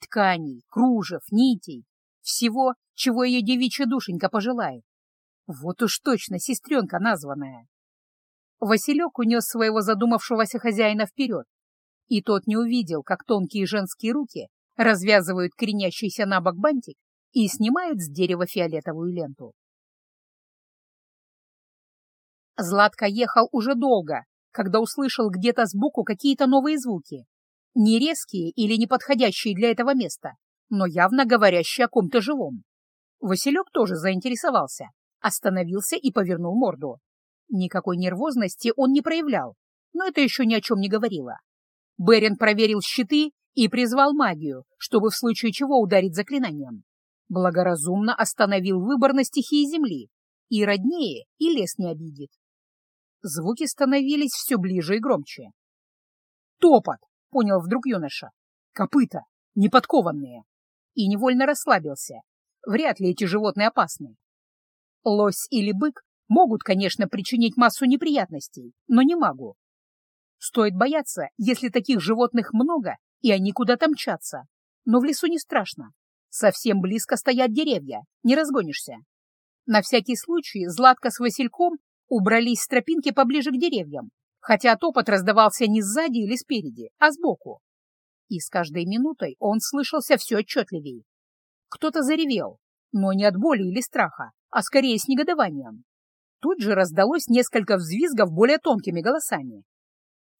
тканей, кружев, нитей, всего, чего ее девичья душенька пожелает. Вот уж точно сестренка названная. Василек унес своего задумавшегося хозяина вперед, и тот не увидел, как тонкие женские руки развязывают кренящийся на бок бантик и снимают с дерева фиолетовую ленту. Златко ехал уже долго, когда услышал где-то сбоку какие-то новые звуки. Не резкие или не подходящие для этого места, но явно говорящие о ком-то живом. Василек тоже заинтересовался, остановился и повернул морду. Никакой нервозности он не проявлял, но это еще ни о чем не говорило. Берин проверил щиты и призвал магию, чтобы в случае чего ударить заклинанием. Благоразумно остановил выбор на стихии земли. И роднее, и лес не обидит. Звуки становились все ближе и громче. «Топот!» — понял вдруг юноша. «Копыта! Неподкованные!» И невольно расслабился. Вряд ли эти животные опасны. Лось или бык могут, конечно, причинить массу неприятностей, но не могу. Стоит бояться, если таких животных много, и они куда-то мчатся. Но в лесу не страшно. Совсем близко стоят деревья, не разгонишься. На всякий случай Златка с Васильком убрались с тропинки поближе к деревьям, хотя топот раздавался не сзади или спереди, а сбоку. И с каждой минутой он слышался все отчетливее. Кто-то заревел, но не от боли или страха, а скорее с негодованием. Тут же раздалось несколько взвизгов более тонкими голосами.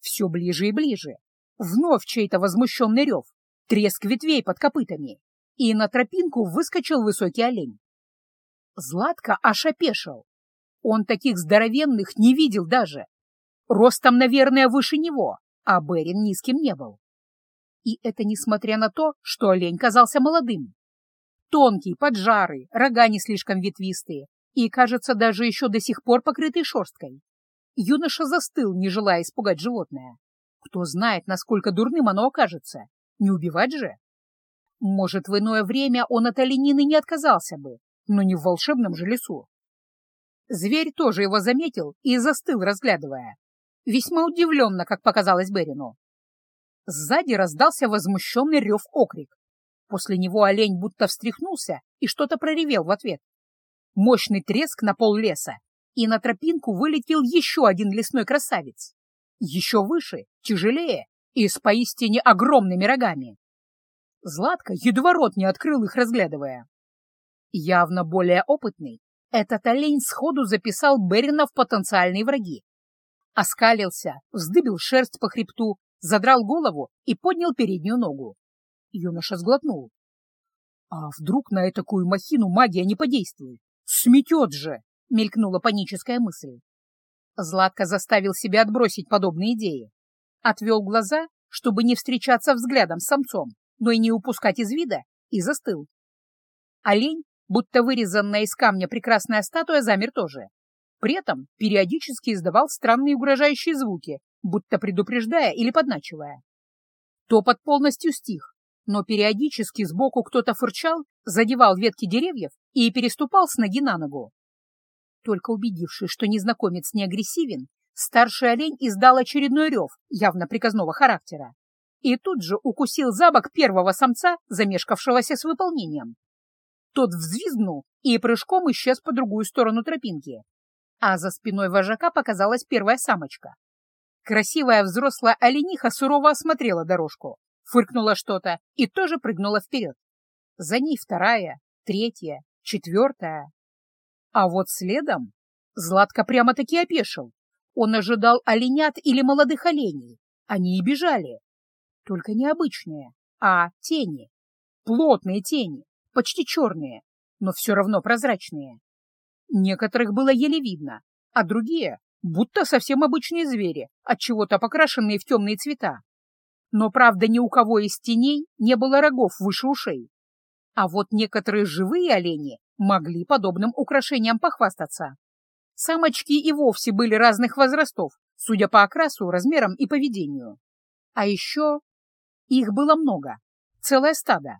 Все ближе и ближе. Вновь чей-то возмущенный рев, треск ветвей под копытами, и на тропинку выскочил высокий олень. Златко аж опешил. Он таких здоровенных не видел даже. Ростом, наверное, выше него, а Берин низким не был. И это несмотря на то, что олень казался молодым. Тонкий, поджарый, рога не слишком ветвистые и, кажется, даже еще до сих пор покрытый шерсткой. Юноша застыл, не желая испугать животное. Кто знает, насколько дурным оно окажется. Не убивать же? Может, в иное время он от оленины не отказался бы, но не в волшебном же лесу. Зверь тоже его заметил и застыл, разглядывая. Весьма удивленно, как показалось Берину. Сзади раздался возмущенный рев-окрик. После него олень будто встряхнулся и что-то проревел в ответ. Мощный треск на пол леса, и на тропинку вылетел еще один лесной красавец. Еще выше, тяжелее и с поистине огромными рогами. Златка едва рот не открыл их, разглядывая. Явно более опытный, этот олень сходу записал Берина в потенциальные враги. Оскалился, вздыбил шерсть по хребту, задрал голову и поднял переднюю ногу. Юноша сглотнул. А вдруг на такую махину магия не подействует? Сметет же! Мелькнула паническая мысль. Златко заставил себя отбросить подобные идеи. Отвел глаза, чтобы не встречаться взглядом с самцом, но и не упускать из вида, и застыл. Олень, будто вырезанная из камня прекрасная статуя, замер тоже. При этом периодически издавал странные угрожающие звуки, будто предупреждая или подначивая. Топот полностью стих, но периодически сбоку кто-то фырчал, задевал ветки деревьев и переступал с ноги на ногу. Только убедившись, что незнакомец не агрессивен, старший олень издал очередной рев, явно приказного характера, и тут же укусил за бок первого самца, замешкавшегося с выполнением. Тот взвизгнул и прыжком исчез по другую сторону тропинки, а за спиной вожака показалась первая самочка. Красивая взрослая олениха сурово осмотрела дорожку, фыркнула что-то и тоже прыгнула вперед. За ней вторая, третья, четвертая. А вот следом Златко прямо-таки опешил. Он ожидал оленят или молодых оленей. Они и бежали. Только не обычные, а тени. Плотные тени, почти черные, но все равно прозрачные. Некоторых было еле видно, а другие — будто совсем обычные звери, от чего то покрашенные в темные цвета. Но, правда, ни у кого из теней не было рогов выше ушей. А вот некоторые живые олени могли подобным украшениям похвастаться. Самочки и вовсе были разных возрастов, судя по окрасу, размерам и поведению. А еще их было много, целое стадо.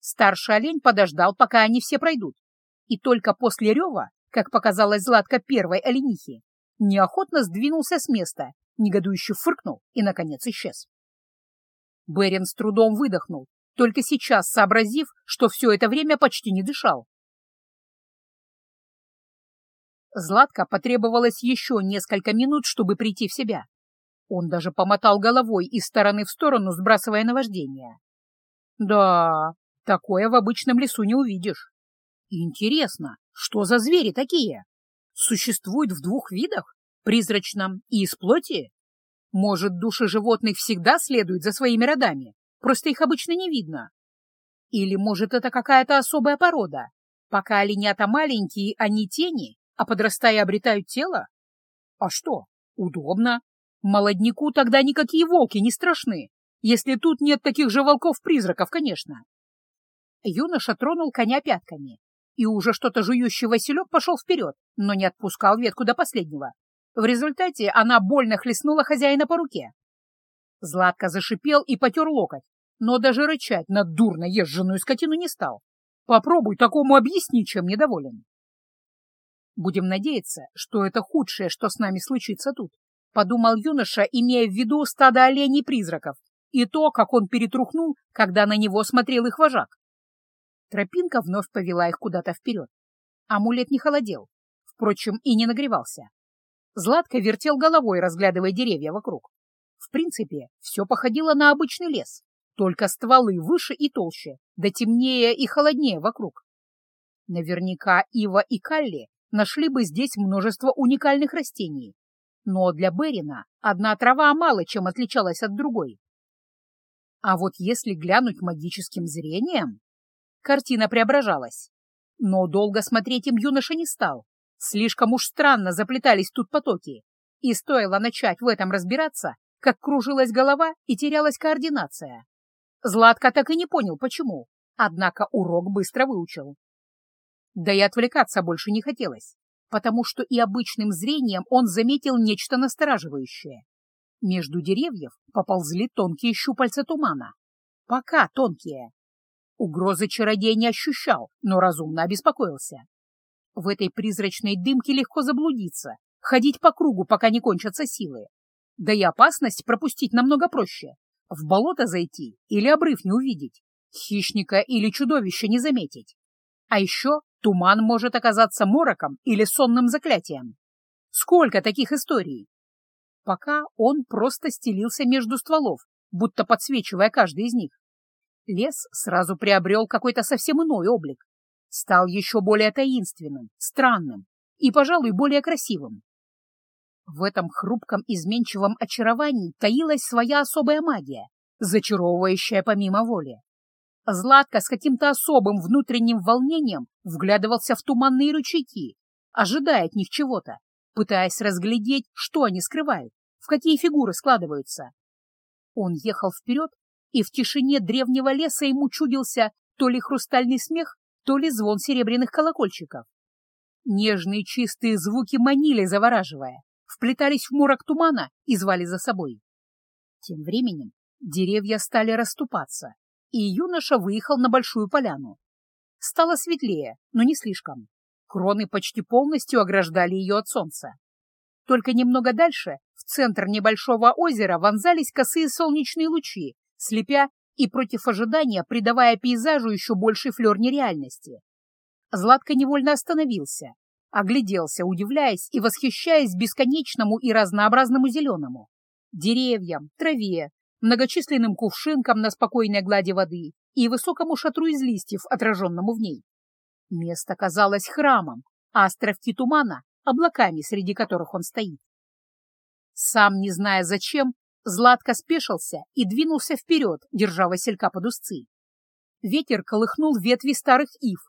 Старший олень подождал, пока они все пройдут, и только после рева, как показалось Златко первой оленихи, неохотно сдвинулся с места, негодующе фыркнул и, наконец, исчез. Берин с трудом выдохнул, только сейчас сообразив, что все это время почти не дышал. Златко потребовалось еще несколько минут, чтобы прийти в себя. Он даже помотал головой из стороны в сторону, сбрасывая наваждение. Да, такое в обычном лесу не увидишь. Интересно, что за звери такие? Существуют в двух видах? Призрачном и из плоти? Может, души животных всегда следуют за своими родами, просто их обычно не видно? Или, может, это какая-то особая порода? Пока оленята маленькие, они тени, а подрастая обретают тело? А что, удобно. Молодняку тогда никакие волки не страшны, если тут нет таких же волков-призраков, конечно. Юноша тронул коня пятками, и уже что-то жующий Василек пошел вперед, но не отпускал ветку до последнего. В результате она больно хлестнула хозяина по руке. Златко зашипел и потер локоть, но даже рычать на дурно езженную скотину не стал. Попробуй такому объяснить, чем недоволен. Будем надеяться, что это худшее, что с нами случится тут, подумал юноша, имея в виду стадо оленей-призраков, и то, как он перетрухнул, когда на него смотрел их вожак. Тропинка вновь повела их куда-то вперед. Амулет не холодел, впрочем, и не нагревался. Златко вертел головой, разглядывая деревья вокруг. В принципе, все походило на обычный лес, только стволы выше и толще, да темнее и холоднее вокруг. Наверняка Ива и Калли нашли бы здесь множество уникальных растений, но для Берина одна трава мало чем отличалась от другой. А вот если глянуть магическим зрением, картина преображалась. Но долго смотреть им юноша не стал. Слишком уж странно заплетались тут потоки. И стоило начать в этом разбираться, как кружилась голова и терялась координация. Златко так и не понял, почему, однако урок быстро выучил. Да и отвлекаться больше не хотелось, потому что и обычным зрением он заметил нечто настораживающее. Между деревьев поползли тонкие щупальца тумана. Пока тонкие. Угрозы чародей не ощущал, но разумно обеспокоился. В этой призрачной дымке легко заблудиться, ходить по кругу, пока не кончатся силы. Да и опасность пропустить намного проще. В болото зайти или обрыв не увидеть, хищника или чудовища не заметить. А еще туман может оказаться мороком или сонным заклятием. Сколько таких историй? Пока он просто стелился между стволов, будто подсвечивая каждый из них. Лес сразу приобрел какой-то совсем иной облик. Стал еще более таинственным, странным и, пожалуй, более красивым. В этом хрупком изменчивом очаровании таилась своя особая магия, зачаровывающая помимо воли. Златко с каким-то особым внутренним волнением вглядывался в туманные ручейки, ожидая от них чего-то, пытаясь разглядеть, что они скрывают в какие фигуры складываются. Он ехал вперед, и в тишине древнего леса ему чудился то ли хрустальный смех, то ли звон серебряных колокольчиков. Нежные чистые звуки манили, завораживая, вплетались в морок тумана и звали за собой. Тем временем деревья стали расступаться, и юноша выехал на большую поляну. Стало светлее, но не слишком. Кроны почти полностью ограждали ее от солнца. Только немного дальше центр небольшого озера вонзались косые солнечные лучи, слепя и против ожидания придавая пейзажу еще больший флер нереальности. Златко невольно остановился, огляделся, удивляясь и восхищаясь бесконечному и разнообразному зеленому. Деревьям, траве, многочисленным кувшинкам на спокойной глади воды и высокому шатру из листьев, отраженному в ней. Место казалось храмом, а островки тумана — облаками, среди которых он стоит. Сам, не зная зачем, Златко спешился и двинулся вперед, держа Василька под узцы. Ветер колыхнул ветви старых ив,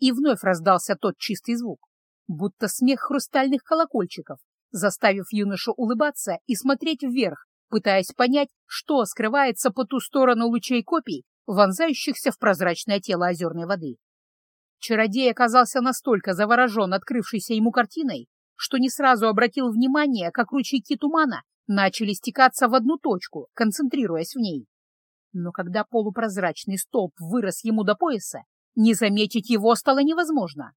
и вновь раздался тот чистый звук, будто смех хрустальных колокольчиков, заставив юношу улыбаться и смотреть вверх, пытаясь понять, что скрывается по ту сторону лучей копий, вонзающихся в прозрачное тело озерной воды. Чародей оказался настолько заворожен открывшейся ему картиной, что не сразу обратил внимание, как ручейки тумана начали стекаться в одну точку, концентрируясь в ней. Но когда полупрозрачный столб вырос ему до пояса, не заметить его стало невозможно.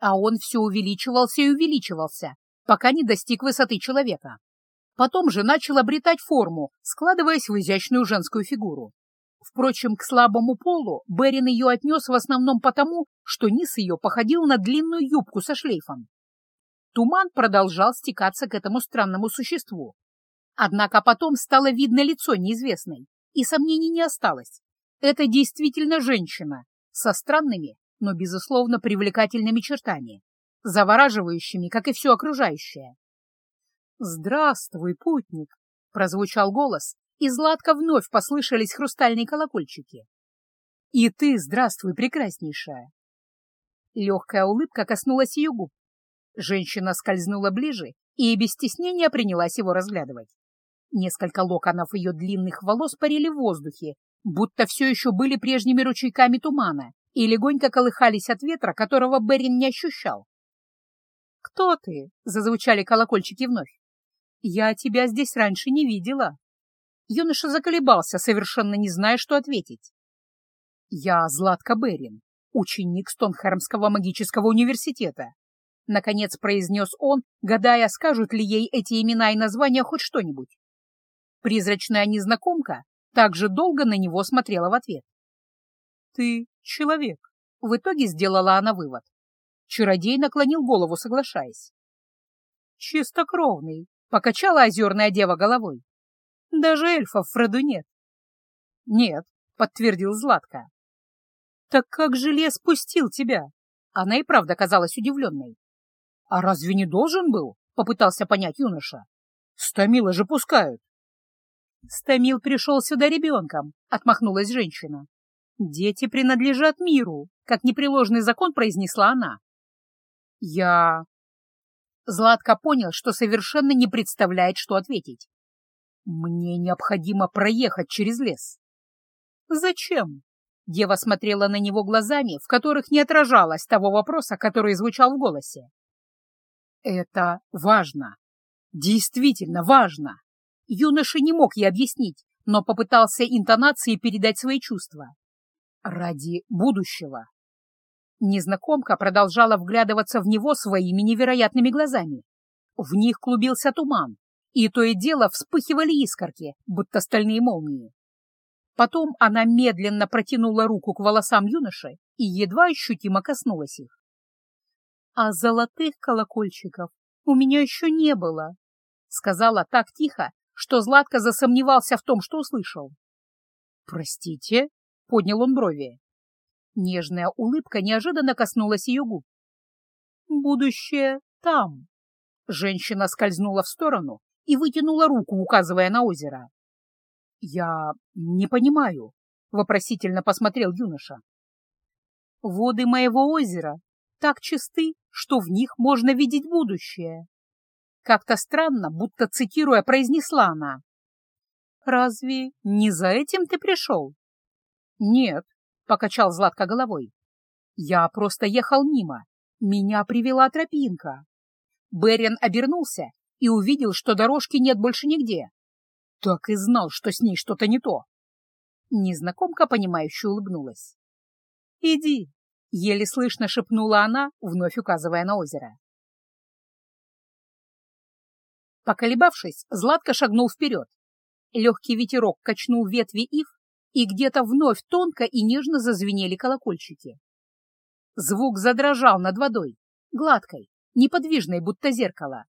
А он все увеличивался и увеличивался, пока не достиг высоты человека. Потом же начал обретать форму, складываясь в изящную женскую фигуру. Впрочем, к слабому полу Берин ее отнес в основном потому, что низ ее походил на длинную юбку со шлейфом. Туман продолжал стекаться к этому странному существу. Однако потом стало видно лицо неизвестной, и сомнений не осталось. Это действительно женщина со странными, но, безусловно, привлекательными чертами, завораживающими, как и все окружающее. «Здравствуй, путник!» — прозвучал голос, и Златко вновь послышались хрустальные колокольчики. «И ты здравствуй, прекраснейшая!» Легкая улыбка коснулась ее губ, Женщина скользнула ближе и без стеснения принялась его разглядывать. Несколько локонов ее длинных волос парили в воздухе, будто все еще были прежними ручейками тумана и легонько колыхались от ветра, которого Берин не ощущал. «Кто ты?» — зазвучали колокольчики вновь. «Я тебя здесь раньше не видела». Юноша заколебался, совершенно не зная, что ответить. «Я Златка Берин, ученик Стонхермского магического университета. — наконец произнес он, гадая, скажут ли ей эти имена и названия хоть что-нибудь. Призрачная незнакомка также долго на него смотрела в ответ. «Ты человек», — в итоге сделала она вывод. Чародей наклонил голову, соглашаясь. «Чистокровный», — покачала озерная дева головой. «Даже эльфов в роду нет». «Нет», — подтвердил Златка. «Так как же лес пустил тебя?» Она и правда казалась удивленной. «А разве не должен был?» — попытался понять юноша. «Стамила же пускают». «Стамил пришел сюда ребенком», — отмахнулась женщина. «Дети принадлежат миру», — как непреложный закон произнесла она. «Я...» Златко понял, что совершенно не представляет, что ответить. «Мне необходимо проехать через лес». «Зачем?» Дева смотрела на него глазами, в которых не отражалось того вопроса, который звучал в голосе. «Это важно. Действительно важно!» Юноша не мог ей объяснить, но попытался интонацией передать свои чувства. «Ради будущего». Незнакомка продолжала вглядываться в него своими невероятными глазами. В них клубился туман, и то и дело вспыхивали искорки, будто стальные молнии. Потом она медленно протянула руку к волосам юноши и едва ощутимо коснулась их. «А золотых колокольчиков у меня еще не было», — сказала так тихо, что Златко засомневался в том, что услышал. «Простите?» — поднял он брови. Нежная улыбка неожиданно коснулась ее губ. «Будущее там». Женщина скользнула в сторону и вытянула руку, указывая на озеро. «Я не понимаю», — вопросительно посмотрел юноша. «Воды моего озера так чисты, что в них можно видеть будущее». Как-то странно, будто цитируя, произнесла она. «Разве не за этим ты пришел?» «Нет», — покачал Златко головой. «Я просто ехал мимо. Меня привела тропинка». Берин обернулся и увидел, что дорожки нет больше нигде. Так и знал, что с ней что-то не то. Незнакомка, понимающе улыбнулась. «Иди», — еле слышно шепнула она, вновь указывая на озеро. Поколебавшись, Златко шагнул вперед. Легкий ветерок качнул ветви ив, и где-то вновь тонко и нежно зазвенели колокольчики. Звук задрожал над водой, гладкой, неподвижной, будто зеркало.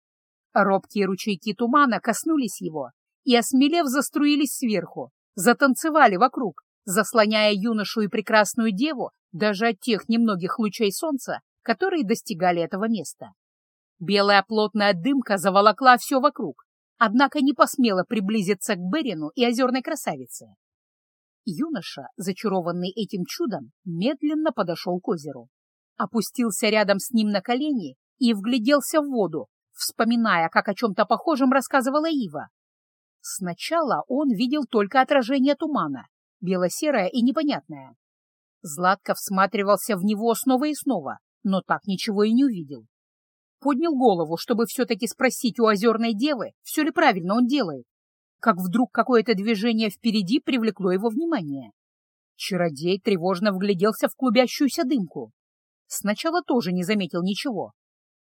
Робкие ручейки тумана коснулись его и, осмелев, заструились сверху, затанцевали вокруг, заслоняя юношу и прекрасную деву даже от тех немногих лучей солнца, которые достигали этого места. Белая плотная дымка заволокла все вокруг, однако не посмела приблизиться к Берину и озерной красавице. Юноша, зачарованный этим чудом, медленно подошел к озеру, опустился рядом с ним на колени и вгляделся в воду, вспоминая, как о чем-то похожем рассказывала Ива. Сначала он видел только отражение тумана, бело-серое и непонятное. Златко всматривался в него снова и снова, но так ничего и не увидел. Поднял голову, чтобы все-таки спросить у озерной девы, все ли правильно он делает, как вдруг какое-то движение впереди привлекло его внимание. Чародей тревожно вгляделся в клубящуюся дымку. Сначала тоже не заметил ничего,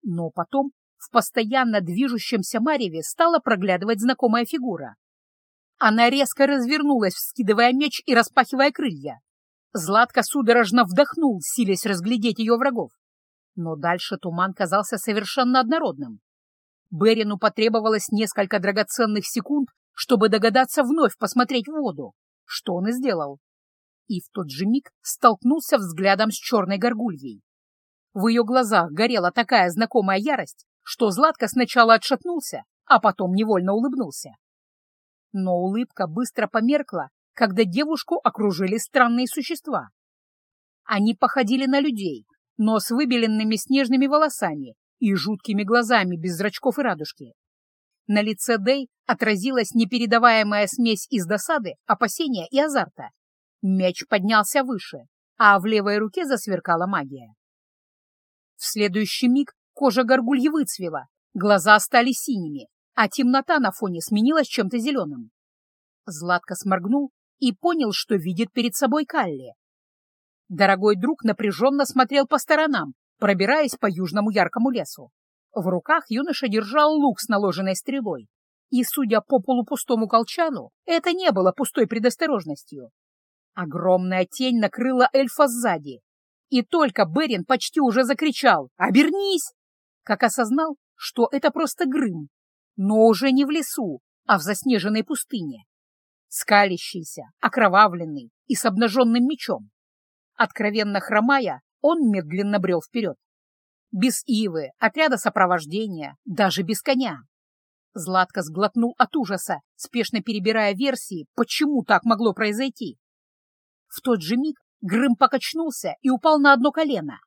но потом в постоянно движущемся мареве стала проглядывать знакомая фигура. Она резко развернулась, вскидывая меч и распахивая крылья. Златко судорожно вдохнул, силясь разглядеть ее врагов. Но дальше туман казался совершенно однородным. Берину потребовалось несколько драгоценных секунд, чтобы догадаться вновь посмотреть в воду, что он и сделал. И в тот же миг столкнулся взглядом с черной горгульей. В ее глазах горела такая знакомая ярость, что Златко сначала отшатнулся, а потом невольно улыбнулся. Но улыбка быстро померкла, когда девушку окружили странные существа. Они походили на людей, но с выбеленными снежными волосами и жуткими глазами без зрачков и радужки. На лице Дэй отразилась непередаваемая смесь из досады, опасения и азарта. Меч поднялся выше, а в левой руке засверкала магия. В следующий миг кожа горгульи выцвела, глаза стали синими, а темнота на фоне сменилась чем-то зеленым. Златко сморгнул и понял, что видит перед собой Калли. Дорогой друг напряженно смотрел по сторонам, пробираясь по южному яркому лесу. В руках юноша держал лук с наложенной стрелой, и, судя по полупустому колчану, это не было пустой предосторожностью. Огромная тень накрыла эльфа сзади. И только Берин почти уже закричал «Обернись!», как осознал, что это просто Грым, но уже не в лесу, а в заснеженной пустыне. Скалящийся, окровавленный и с обнаженным мечом. Откровенно хромая, он медленно брел вперед. Без ивы, отряда сопровождения, даже без коня. Златко сглотнул от ужаса, спешно перебирая версии, почему так могло произойти. В тот же миг Грым покачнулся и упал на одно колено.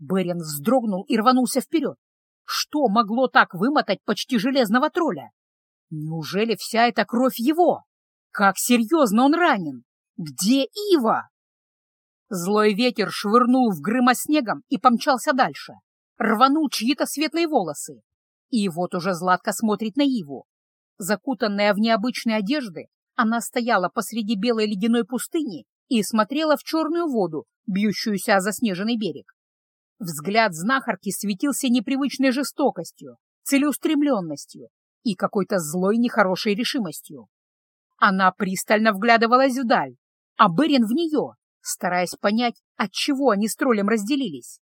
Берин вздрогнул и рванулся вперед. Что могло так вымотать почти железного тролля? Неужели вся эта кровь его? Как серьезно он ранен? Где Ива? Злой ветер швырнул в Грыма снегом и помчался дальше. Рванул чьи-то светлые волосы. И вот уже Златка смотрит на Иву. Закутанная в необычные одежды, она стояла посреди белой ледяной пустыни и смотрела в черную воду, бьющуюся о заснеженный берег. Взгляд знахарки светился непривычной жестокостью, целеустремленностью и какой-то злой нехорошей решимостью. Она пристально вглядывалась вдаль, а Берин в нее, стараясь понять, от чего они с троллем разделились.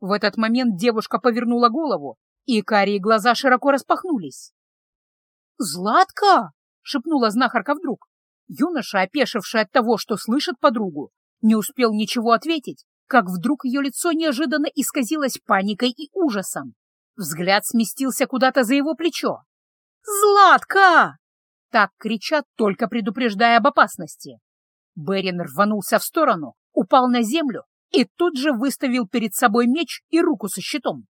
В этот момент девушка повернула голову, и карие глаза широко распахнулись. «Златка!» — шепнула знахарка вдруг. Юноша, опешивший от того, что слышит подругу, не успел ничего ответить, как вдруг ее лицо неожиданно исказилось паникой и ужасом. Взгляд сместился куда-то за его плечо. «Златка!» Так кричат, только предупреждая об опасности. Берин рванулся в сторону, упал на землю и тут же выставил перед собой меч и руку со щитом.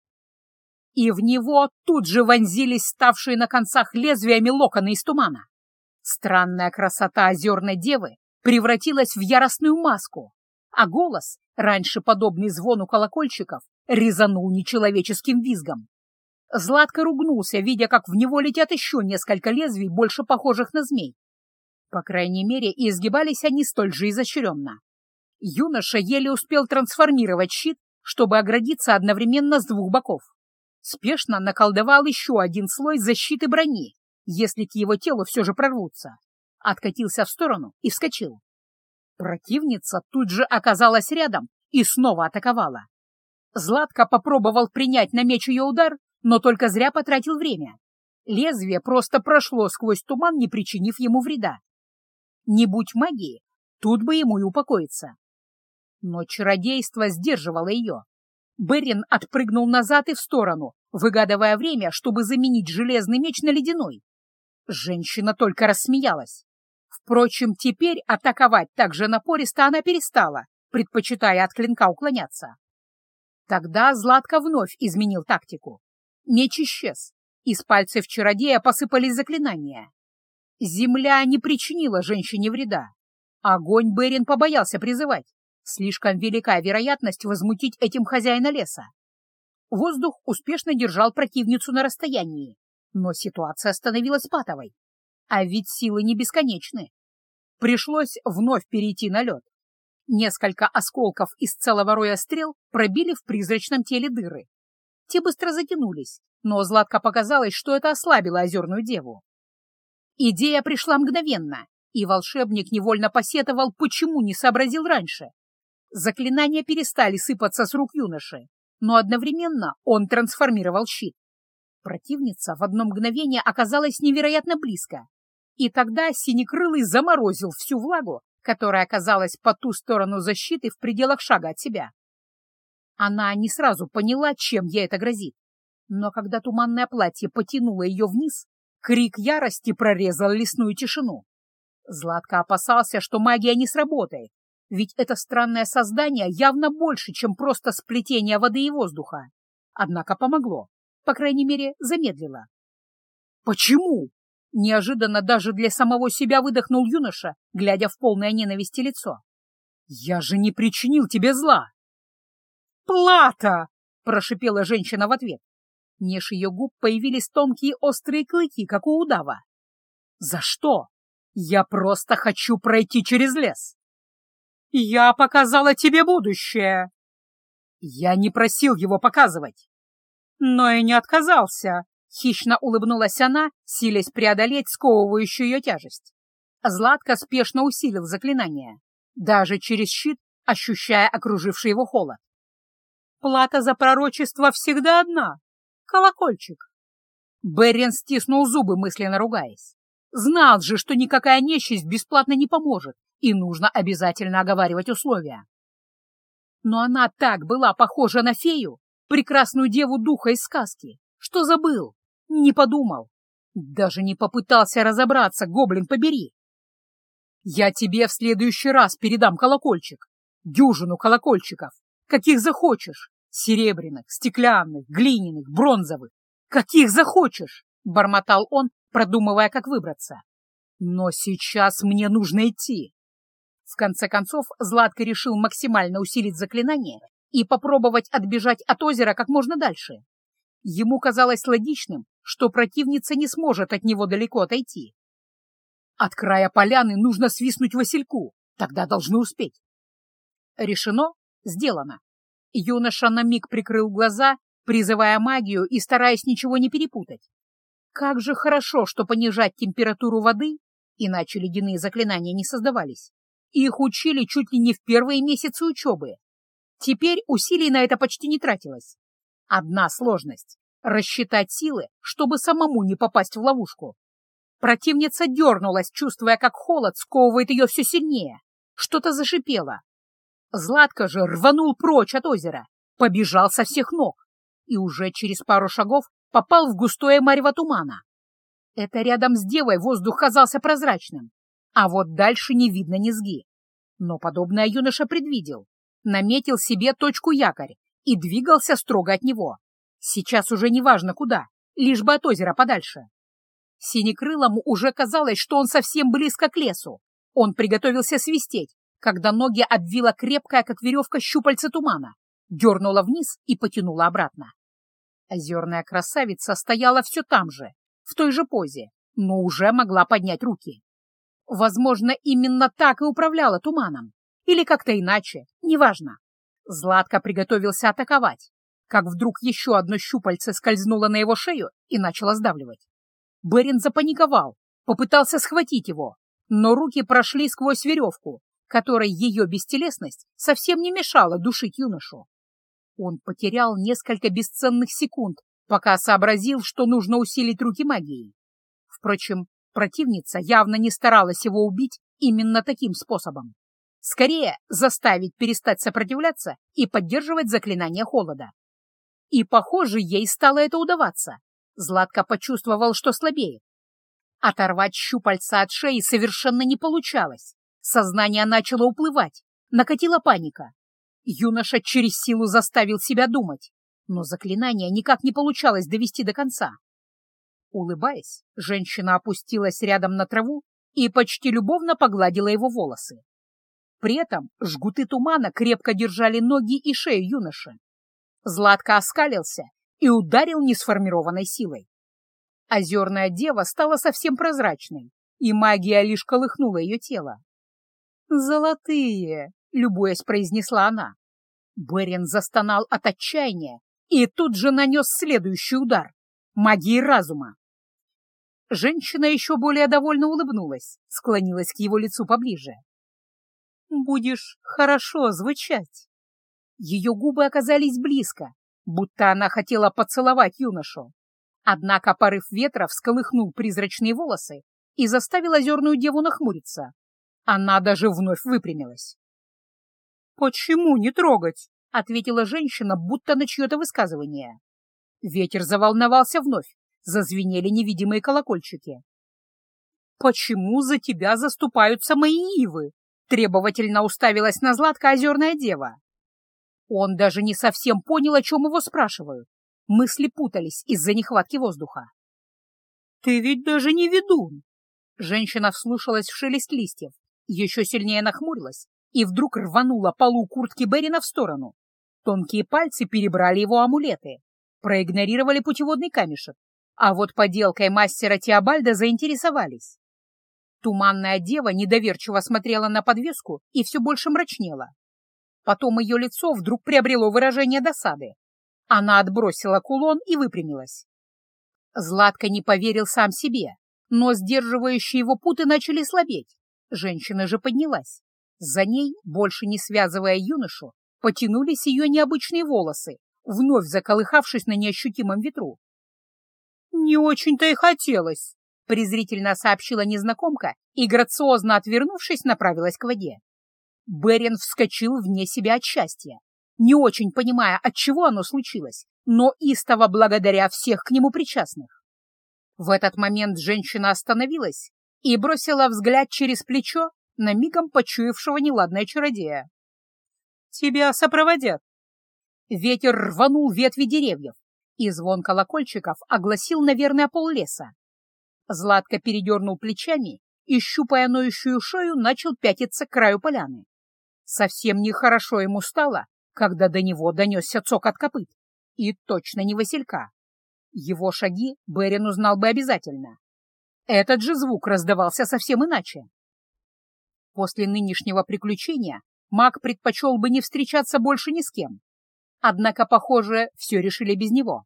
И в него тут же вонзились ставшие на концах лезвиями локоны из тумана. Странная красота озерной девы превратилась в яростную маску, а голос, раньше подобный звону колокольчиков, резанул нечеловеческим визгом. Златко ругнулся, видя, как в него летят еще несколько лезвий, больше похожих на змей. По крайней мере, изгибались они столь же изощренно. Юноша еле успел трансформировать щит, чтобы оградиться одновременно с двух боков. Спешно наколдовал еще один слой защиты брони, если к его телу все же прорвутся. Откатился в сторону и вскочил. Противница тут же оказалась рядом и снова атаковала. Златко попробовал принять на меч ее удар, но только зря потратил время. Лезвие просто прошло сквозь туман, не причинив ему вреда. Не будь магии, тут бы ему и упокоиться. Но чародейство сдерживало ее. Берин отпрыгнул назад и в сторону, выгадывая время, чтобы заменить железный меч на ледяной. Женщина только рассмеялась. Впрочем, теперь атаковать так же напористо она перестала, предпочитая от клинка уклоняться. Тогда Златко вновь изменил тактику. Меч исчез. Из пальцев чародея посыпались заклинания. Земля не причинила женщине вреда. Огонь Берин побоялся призывать. Слишком велика вероятность возмутить этим хозяина леса. Воздух успешно держал противницу на расстоянии, но ситуация становилась патовой. А ведь силы не бесконечны. Пришлось вновь перейти на лед. Несколько осколков из целого роя стрел пробили в призрачном теле дыры. Те быстро затянулись, но Златко показалось, что это ослабило озерную деву. Идея пришла мгновенно, и волшебник невольно посетовал, почему не сообразил раньше. Заклинания перестали сыпаться с рук юноши, но одновременно он трансформировал щит. Противница в одно мгновение оказалась невероятно близко, и тогда Синекрылый заморозил всю влагу, которая оказалась по ту сторону защиты в пределах шага от себя. Она не сразу поняла, чем ей это грозит. Но когда туманное платье потянуло ее вниз, крик ярости прорезал лесную тишину. Златко опасался, что магия не сработает, ведь это странное создание явно больше, чем просто сплетение воды и воздуха. Однако помогло, по крайней мере, замедлило. «Почему?» — неожиданно даже для самого себя выдохнул юноша, глядя в полное ненависти лицо. «Я же не причинил тебе зла!» «Плата!» — прошипела женщина в ответ. Меж ее губ появились тонкие острые клыки, как у удава. «За что? Я просто хочу пройти через лес!» «Я показала тебе будущее!» «Я не просил его показывать!» «Но и не отказался!» — хищно улыбнулась она, силясь преодолеть сковывающую ее тяжесть. Златко спешно усилил заклинание. Даже через щит ощущая окруживший его холод. Плата за пророчество всегда одна — колокольчик. Беррин стиснул зубы, мысленно ругаясь. Знал же, что никакая нечисть бесплатно не поможет, и нужно обязательно оговаривать условия. Но она так была похожа на фею, прекрасную деву духа из сказки, что забыл, не подумал, даже не попытался разобраться, гоблин побери. Я тебе в следующий раз передам колокольчик, дюжину колокольчиков, каких захочешь, серебряных, стеклянных, глиняных, бронзовых, каких захочешь, бормотал он, продумывая, как выбраться. Но сейчас мне нужно идти. В конце концов, Златко решил максимально усилить заклинание и попробовать отбежать от озера как можно дальше. Ему казалось логичным, что противница не сможет от него далеко отойти. От края поляны нужно свистнуть Васильку, тогда должны успеть. Решено, сделано. Юноша на миг прикрыл глаза, призывая магию и стараясь ничего не перепутать. Как же хорошо, что понижать температуру воды, иначе ледяные заклинания не создавались, их учили чуть ли не в первые месяцы учебы. Теперь усилий на это почти не тратилось. Одна сложность — рассчитать силы, чтобы самому не попасть в ловушку. Противница дернулась, чувствуя, как холод сковывает ее все сильнее. Что-то зашипело. Златко же рванул прочь от озера, побежал со всех ног и уже через пару шагов попал в густое марево тумана. Это рядом с девой воздух казался прозрачным, а вот дальше не видно низги. Но подобное юноша предвидел, наметил себе точку якорь и двигался строго от него. Сейчас уже не важно куда, лишь бы от озера подальше. Синекрылому уже казалось, что он совсем близко к лесу. Он приготовился свистеть, когда ноги обвила крепкая, как веревка, щупальца тумана, дернула вниз и потянула обратно. Озерная красавица стояла все там же, в той же позе, но уже могла поднять руки. Возможно, именно так и управляла туманом. Или как-то иначе, неважно. Златко приготовился атаковать, как вдруг еще одно щупальце скользнуло на его шею и начало сдавливать. Берин запаниковал, попытался схватить его, но руки прошли сквозь веревку, которой ее бестелесность совсем не мешала душить юношу. Он потерял несколько бесценных секунд, пока сообразил, что нужно усилить руки магией. Впрочем, Противница явно не старалась его убить именно таким способом. Скорее, заставить перестать сопротивляться и поддерживать заклинание холода. И, похоже, ей стало это удаваться. Златко почувствовал, что слабеет. Оторвать щупальца от шеи совершенно не получалось. Сознание начало уплывать. Накатила паника. Юноша через силу заставил себя думать, но заклинание никак не получалось довести до конца. Улыбаясь, женщина опустилась рядом на траву и почти любовно погладила его волосы. При этом жгуты тумана крепко держали ноги и шею юноши. Златко оскалился и ударил несформированной силой. Озерная дева стала совсем прозрачной, и магия лишь колыхнула ее тело. «Золотые!» — любуясь, произнесла она. Берин застонал от отчаяния и тут же нанес следующий удар — магии разума. Женщина еще более довольно улыбнулась, склонилась к его лицу поближе. «Будешь хорошо звучать». Ее губы оказались близко, будто она хотела поцеловать юношу. Однако порыв ветра всколыхнул призрачные волосы и заставил озерную деву нахмуриться. Она даже вновь выпрямилась. «Почему не трогать?» — ответила женщина, будто на чье-то высказывание. Ветер заволновался вновь, зазвенели невидимые колокольчики. «Почему за тебя заступаются мои ивы?» — требовательно уставилась на Златка озерная дева. Он даже не совсем понял, о чем его спрашивают. Мысли путались из-за нехватки воздуха. «Ты ведь даже не ведун!» Женщина вслушалась в шелест листьев, еще сильнее нахмурилась и вдруг рванула полу куртки Берина в сторону. Тонкие пальцы перебрали его амулеты, проигнорировали путеводный камешек а вот поделкой мастера Теобальда заинтересовались. Туманная дева недоверчиво смотрела на подвеску и все больше мрачнела. Потом ее лицо вдруг приобрело выражение досады. Она отбросила кулон и выпрямилась. Златко не поверил сам себе, но сдерживающие его путы начали слабеть. Женщина же поднялась. За ней, больше не связывая юношу, потянулись ее необычные волосы, вновь заколыхавшись на неощутимом ветру. «Не очень-то и хотелось», — презрительно сообщила незнакомка и, грациозно отвернувшись, направилась к воде. Берин вскочил вне себя от счастья, не очень понимая, от чего оно случилось, но истово благодаря всех к нему причастных. В этот момент женщина остановилась и бросила взгляд через плечо на мигом почуявшего неладное чародея. «Тебя сопроводят!» Ветер рванул ветви деревьев, и звон колокольчиков огласил, наверное, пол леса. Златко передернул плечами и, щупая ноющую шею, начал пятиться к краю поляны. Совсем нехорошо ему стало, когда до него донесся цок от копыт. И точно не Василька. Его шаги Берин узнал бы обязательно. Этот же звук раздавался совсем иначе. После нынешнего приключения маг предпочел бы не встречаться больше ни с кем. Однако, похоже, все решили без него.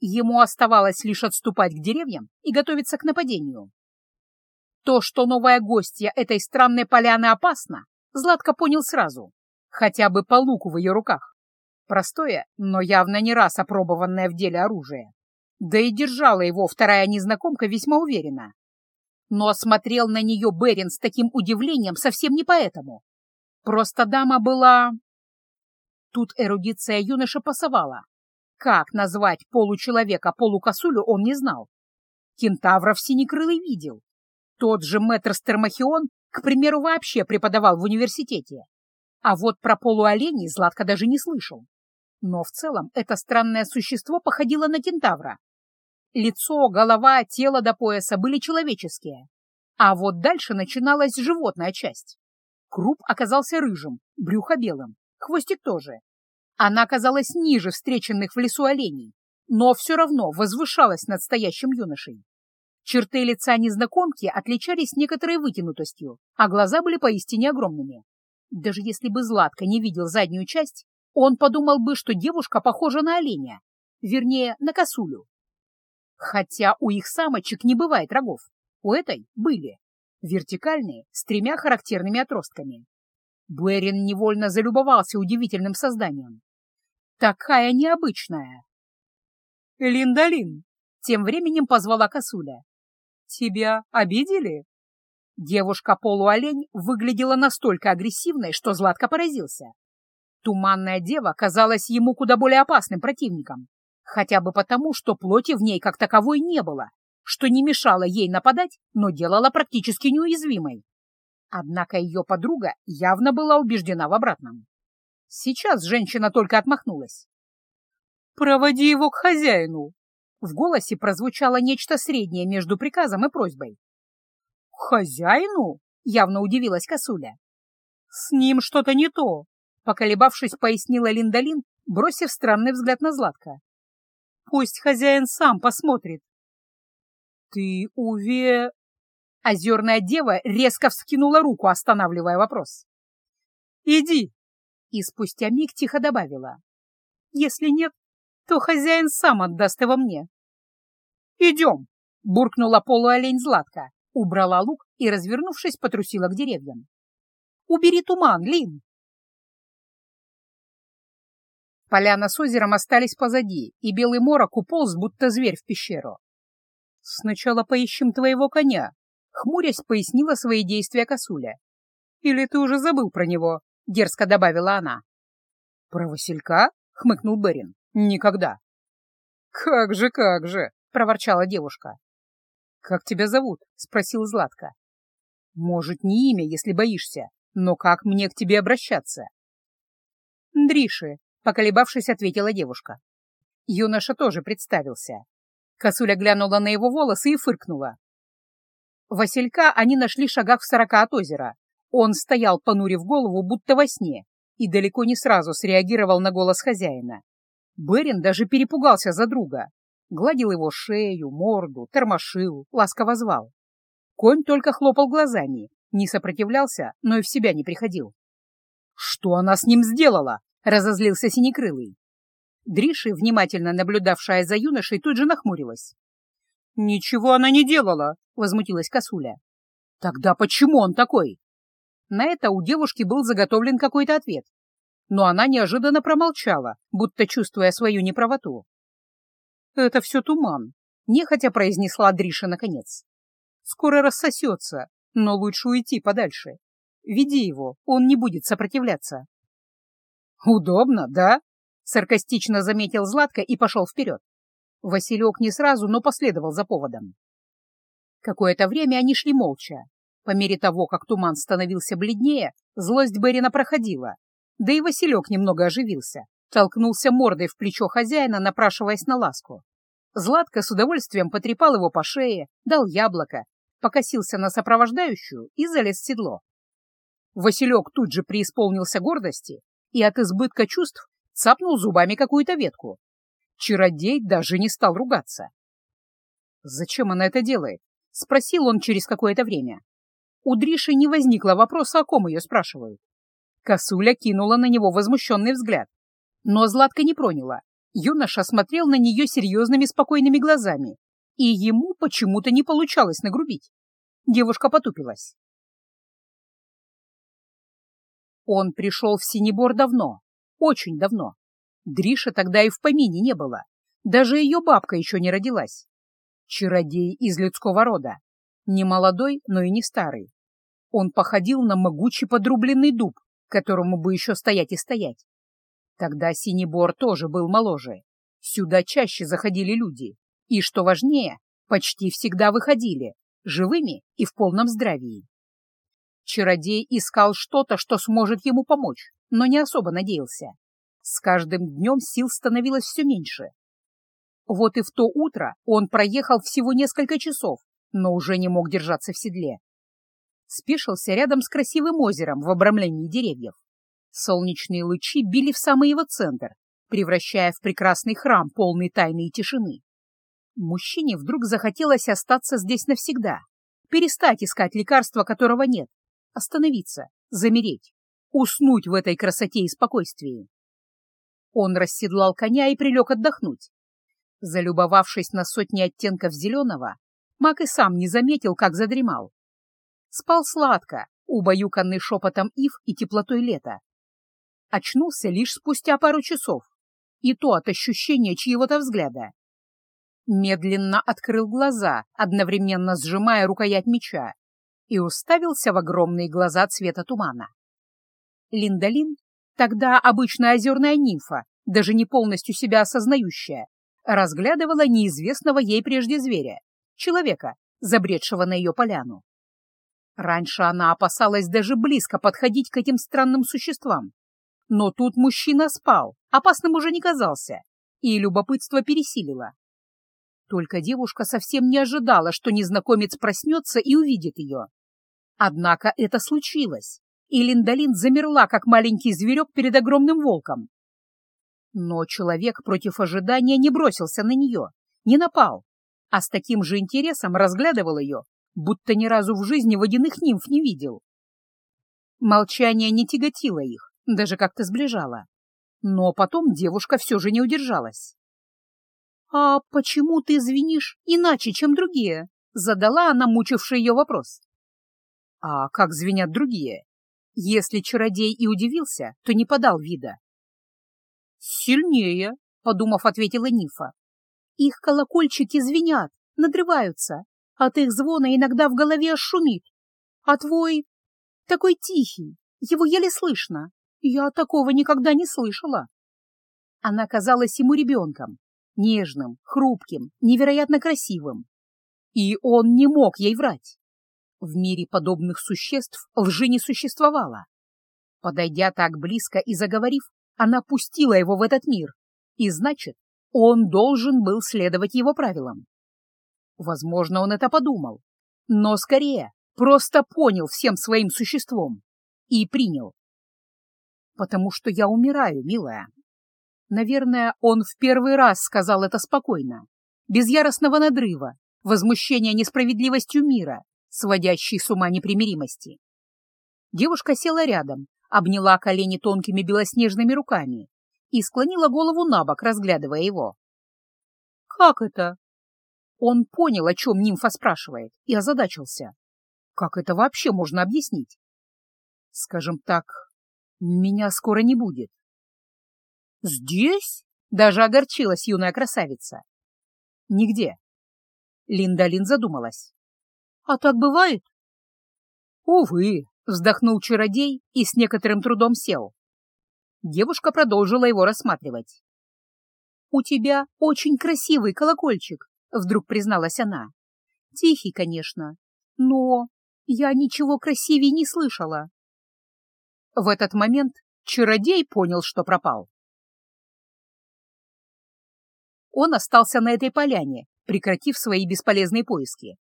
Ему оставалось лишь отступать к деревьям и готовиться к нападению. То, что новая гостья этой странной поляны опасна, Златко понял сразу, хотя бы по луку в ее руках. Простое, но явно не раз опробованное в деле оружие. Да и держала его вторая незнакомка весьма уверенно. Но смотрел на нее Берин с таким удивлением совсем не поэтому. Просто дама была... Тут эрудиция юноша пасовала. Как назвать получеловека полукосулю он не знал. Кентавров синекрылый видел. Тот же мэтр Стермахион, к примеру, вообще преподавал в университете. А вот про полуоленей Златко даже не слышал. Но в целом это странное существо походило на кентавра. Лицо, голова, тело до пояса были человеческие. А вот дальше начиналась животная часть. Круп оказался рыжим, брюхо белым, хвостик тоже. Она оказалась ниже встреченных в лесу оленей, но все равно возвышалась над стоящим юношей. Черты лица незнакомки отличались некоторой вытянутостью, а глаза были поистине огромными. Даже если бы Златко не видел заднюю часть, он подумал бы, что девушка похожа на оленя, вернее, на косулю. Хотя у их самочек не бывает рогов, у этой были. Вертикальные, с тремя характерными отростками. Буэрин невольно залюбовался удивительным созданием. Такая необычная. «Линдалин!» — тем временем позвала косуля. «Тебя обидели?» Девушка-полуолень выглядела настолько агрессивной, что Златко поразился. Туманная дева казалась ему куда более опасным противником, хотя бы потому, что плоти в ней как таковой не было, что не мешало ей нападать, но делала практически неуязвимой. Однако ее подруга явно была убеждена в обратном. Сейчас женщина только отмахнулась. «Проводи его к хозяину!» В голосе прозвучало нечто среднее между приказом и просьбой. «Хозяину?» — явно удивилась косуля. «С ним что-то не то», — поколебавшись, пояснила Линдалин, бросив странный взгляд на Златка. «Пусть хозяин сам посмотрит». «Ты уве...» Озерная дева резко вскинула руку, останавливая вопрос. «Иди!» И спустя миг тихо добавила. «Если нет, то хозяин сам отдаст его мне». «Идем!» — буркнула полуолень Златка убрала лук и, развернувшись, потрусила к деревьям. «Убери туман, Лин!» Поляна с озером остались позади, и белый морок уполз, будто зверь в пещеру. «Сначала поищем твоего коня», — хмурясь пояснила свои действия косуля. «Или ты уже забыл про него?» — дерзко добавила она. «Про Василька?» — хмыкнул Берин. «Никогда». «Как же, как же!» — проворчала девушка. «Как тебя зовут?» — спросил Златко. «Может, не имя, если боишься, но как мне к тебе обращаться?» «Дриши», — поколебавшись, ответила девушка. Юноша тоже представился. Косуля глянула на его волосы и фыркнула. Василька они нашли в шагах в сорока от озера. Он стоял, понурив голову, будто во сне, и далеко не сразу среагировал на голос хозяина. Берин даже перепугался за друга. Гладил его шею, морду, тормошил, ласково звал. Конь только хлопал глазами, не сопротивлялся, но и в себя не приходил. «Что она с ним сделала?» — разозлился Синекрылый. Дриши, внимательно наблюдавшая за юношей, тут же нахмурилась. «Ничего она не делала!» — возмутилась косуля. «Тогда почему он такой?» На это у девушки был заготовлен какой-то ответ, но она неожиданно промолчала, будто чувствуя свою неправоту. «Это все туман», — нехотя произнесла Дриша наконец. «Скоро рассосется, но лучше уйти подальше. Веди его, он не будет сопротивляться». «Удобно, да?» — саркастично заметил Златко и пошел вперед. Василек не сразу, но последовал за поводом. Какое-то время они шли молча. По мере того, как туман становился бледнее, злость Берина проходила, да и Василек немного оживился, толкнулся мордой в плечо хозяина, напрашиваясь на ласку. Златко с удовольствием потрепал его по шее, дал яблоко, покосился на сопровождающую и залез в седло. Василек тут же преисполнился гордости и от избытка чувств цапнул зубами какую-то ветку. Чародей даже не стал ругаться. «Зачем она это делает?» — спросил он через какое-то время. У Дриши не возникло вопроса, о ком ее спрашивают. Косуля кинула на него возмущенный взгляд. Но Златка не проняла. Юноша смотрел на нее серьезными спокойными глазами, и ему почему-то не получалось нагрубить. Девушка потупилась. Он пришел в Синебор давно, очень давно. Дриша тогда и в помине не было. Даже ее бабка еще не родилась. Чародей из людского рода. Не молодой, но и не старый. Он походил на могучий подрубленный дуб, которому бы еще стоять и стоять. Тогда Синебор тоже был моложе. Сюда чаще заходили люди. И, что важнее, почти всегда выходили, живыми и в полном здравии. Чародей искал что-то, что сможет ему помочь, но не особо надеялся. С каждым днем сил становилось все меньше. Вот и в то утро он проехал всего несколько часов, но уже не мог держаться в седле спешился рядом с красивым озером в обрамлении деревьев. Солнечные лучи били в самый его центр, превращая в прекрасный храм, полный тайны и тишины. Мужчине вдруг захотелось остаться здесь навсегда, перестать искать лекарства, которого нет, остановиться, замереть, уснуть в этой красоте и спокойствии. Он расседлал коня и прилег отдохнуть. Залюбовавшись на сотни оттенков зеленого, маг и сам не заметил, как задремал. Спал сладко, убаюканный шепотом ив и теплотой лета. Очнулся лишь спустя пару часов, и то от ощущения чьего-то взгляда. Медленно открыл глаза, одновременно сжимая рукоять меча, и уставился в огромные глаза цвета тумана. Линдалин, тогда обычная озерная нимфа, даже не полностью себя осознающая, разглядывала неизвестного ей прежде зверя, человека, забредшего на ее поляну. Раньше она опасалась даже близко подходить к этим странным существам. Но тут мужчина спал, опасным уже не казался, и любопытство пересилило. Только девушка совсем не ожидала, что незнакомец проснется и увидит ее. Однако это случилось, и Линдалин замерла, как маленький зверек перед огромным волком. Но человек против ожидания не бросился на нее, не напал, а с таким же интересом разглядывал ее, будто ни разу в жизни водяных нимф не видел. Молчание не тяготило их, даже как-то сближало. Но потом девушка все же не удержалась. «А почему ты звенишь иначе, чем другие?» — задала она мучивший ее вопрос. «А как звенят другие? Если чародей и удивился, то не подал вида». «Сильнее», — подумав, ответила Нифа. «Их колокольчики звенят, надрываются, от их звона иногда в голове шумит. А твой такой тихий, его еле слышно. Я такого никогда не слышала. Она казалась ему ребенком, нежным, хрупким, невероятно красивым. И он не мог ей врать. В мире подобных существ лжи не существовало. Подойдя так близко и заговорив, она пустила его в этот мир, и значит, он должен был следовать его правилам. Возможно, он это подумал, но скорее просто понял всем своим существом и принял. Потому что я умираю, милая. Наверное, он в первый раз сказал это спокойно, без яростного надрыва, возмущения несправедливостью мира, сводящей с ума непримиримости. Девушка села рядом, обняла колени тонкими белоснежными руками и склонила голову на бок, разглядывая его. «Как это?» Он понял, о чем нимфа спрашивает, и озадачился. Как это вообще можно объяснить? Скажем так, меня скоро не будет. Здесь? Даже огорчилась юная красавица. Нигде. Линдалин задумалась. А так бывает? Увы, вздохнул чародей и с некоторым трудом сел. Девушка продолжила его рассматривать. «У тебя очень красивый колокольчик», — вдруг призналась она. «Тихий, конечно, но я ничего красивее не слышала». В этот момент чародей понял, что пропал. Он остался на этой поляне, прекратив свои бесполезные поиски.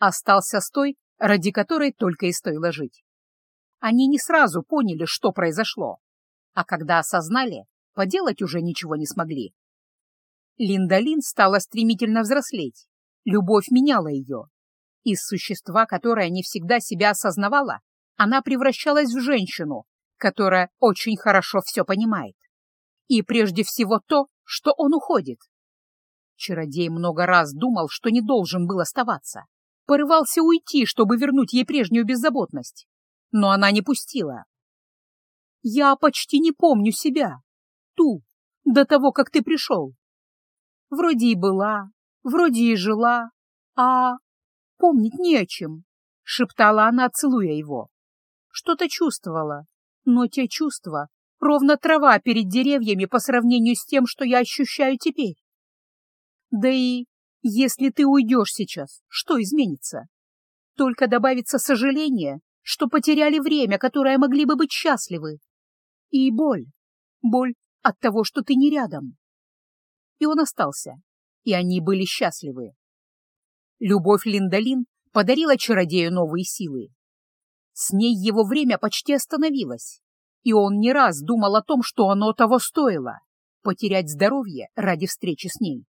Остался с той, ради которой только и стоило жить. Они не сразу поняли, что произошло, а когда осознали, поделать уже ничего не смогли. Линдалин стала стремительно взрослеть, любовь меняла ее. Из существа, которое не всегда себя осознавала, она превращалась в женщину, которая очень хорошо все понимает. И прежде всего то, что он уходит. Чародей много раз думал, что не должен был оставаться. Порывался уйти, чтобы вернуть ей прежнюю беззаботность. Но она не пустила. «Я почти не помню себя. Ту, до того, как ты пришел. Вроде и была, вроде и жила, а помнить не о чем», — шептала она, целуя его. Что-то чувствовала, но те чувства — ровно трава перед деревьями по сравнению с тем, что я ощущаю теперь. Да и если ты уйдешь сейчас, что изменится? Только добавится сожаление, что потеряли время, которое могли бы быть счастливы. И боль. Боль от того, что ты не рядом. И он остался, и они были счастливы. Любовь Линдалин подарила чародею новые силы. С ней его время почти остановилось, и он не раз думал о том, что оно того стоило — потерять здоровье ради встречи с ней.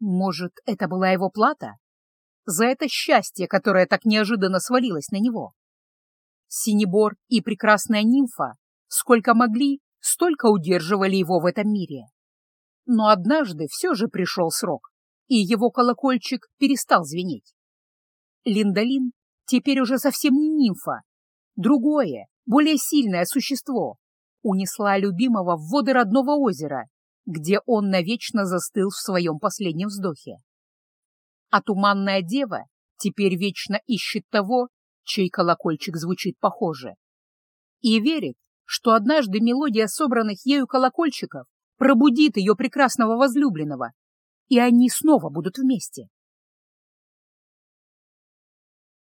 Может, это была его плата? За это счастье, которое так неожиданно свалилось на него. Синебор и прекрасная нимфа, сколько могли, столько удерживали его в этом мире. Но однажды все же пришел срок, и его колокольчик перестал звенеть. Линдалин теперь уже совсем не нимфа, другое, более сильное существо, унесла любимого в воды родного озера где он навечно застыл в своем последнем вздохе. А туманная дева теперь вечно ищет того, чей колокольчик звучит похоже. И верит, что однажды мелодия собранных ею колокольчиков пробудит ее прекрасного возлюбленного, и они снова будут вместе.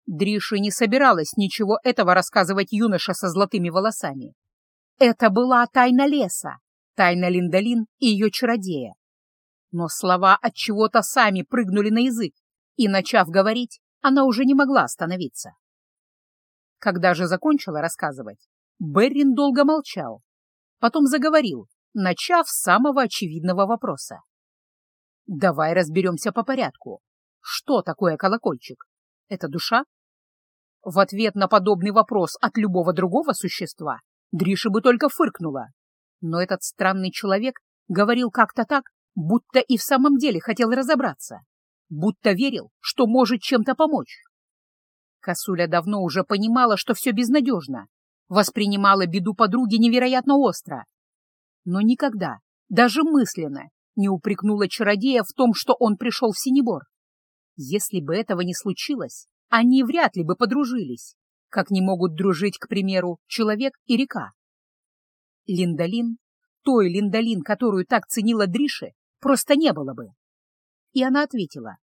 Дриша не собиралась ничего этого рассказывать юноша со золотыми волосами. Это была тайна леса, тайна Линдалин и ее чародея. Но слова от чего-то сами прыгнули на язык, и, начав говорить, она уже не могла остановиться. Когда же закончила рассказывать, Беррин долго молчал, потом заговорил, начав с самого очевидного вопроса. «Давай разберемся по порядку. Что такое колокольчик? Это душа?» В ответ на подобный вопрос от любого другого существа Дриша бы только фыркнула. Но этот странный человек говорил как-то так, будто и в самом деле хотел разобраться, будто верил, что может чем-то помочь. Косуля давно уже понимала, что все безнадежно, воспринимала беду подруги невероятно остро. Но никогда, даже мысленно, не упрекнула чародея в том, что он пришел в Синебор. Если бы этого не случилось, они вряд ли бы подружились, как не могут дружить, к примеру, человек и река. Линдалин, той Линдалин, которую так ценила Дрише, просто не было бы. И она ответила.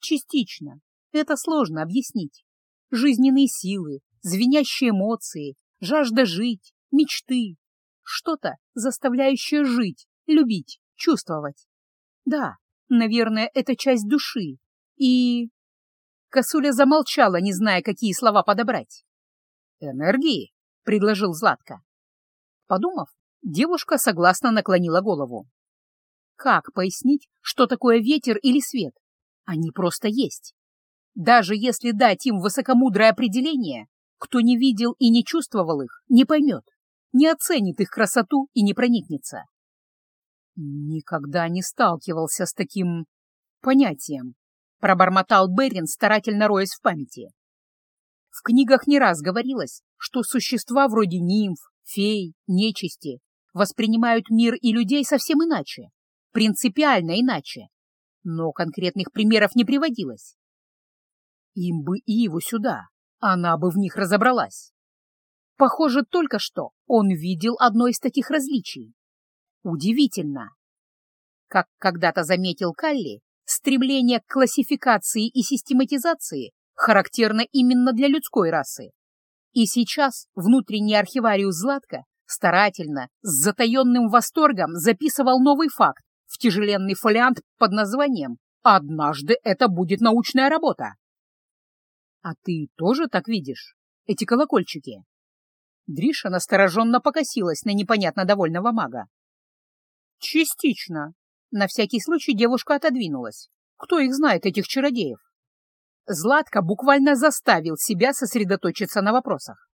Частично. Это сложно объяснить. Жизненные силы, звенящие эмоции, жажда жить, мечты. Что-то, заставляющее жить, любить, чувствовать. Да, наверное, это часть души. И... Косуля замолчала, не зная, какие слова подобрать. «Энергии», — предложил Златко. Подумав, девушка согласно наклонила голову. Как пояснить, что такое ветер или свет? Они просто есть. Даже если дать им высокомудрое определение, кто не видел и не чувствовал их, не поймет, не оценит их красоту и не проникнется. Никогда не сталкивался с таким понятием, пробормотал Берин, старательно роясь в памяти. В книгах не раз говорилось, что существа вроде нимф, фей, нечисти воспринимают мир и людей совсем иначе, принципиально иначе. Но конкретных примеров не приводилось. Им бы и его сюда, она бы в них разобралась. Похоже, только что он видел одно из таких различий. Удивительно. Как когда-то заметил Калли, стремление к классификации и систематизации характерно именно для людской расы. И сейчас внутренний архивариус Златка старательно, с затаенным восторгом записывал новый факт в тяжеленный фолиант под названием «Однажды это будет научная работа». «А ты тоже так видишь? Эти колокольчики?» Дриша настороженно покосилась на непонятно довольного мага. «Частично». На всякий случай девушка отодвинулась. Кто их знает, этих чародеев? Златко буквально заставил себя сосредоточиться на вопросах.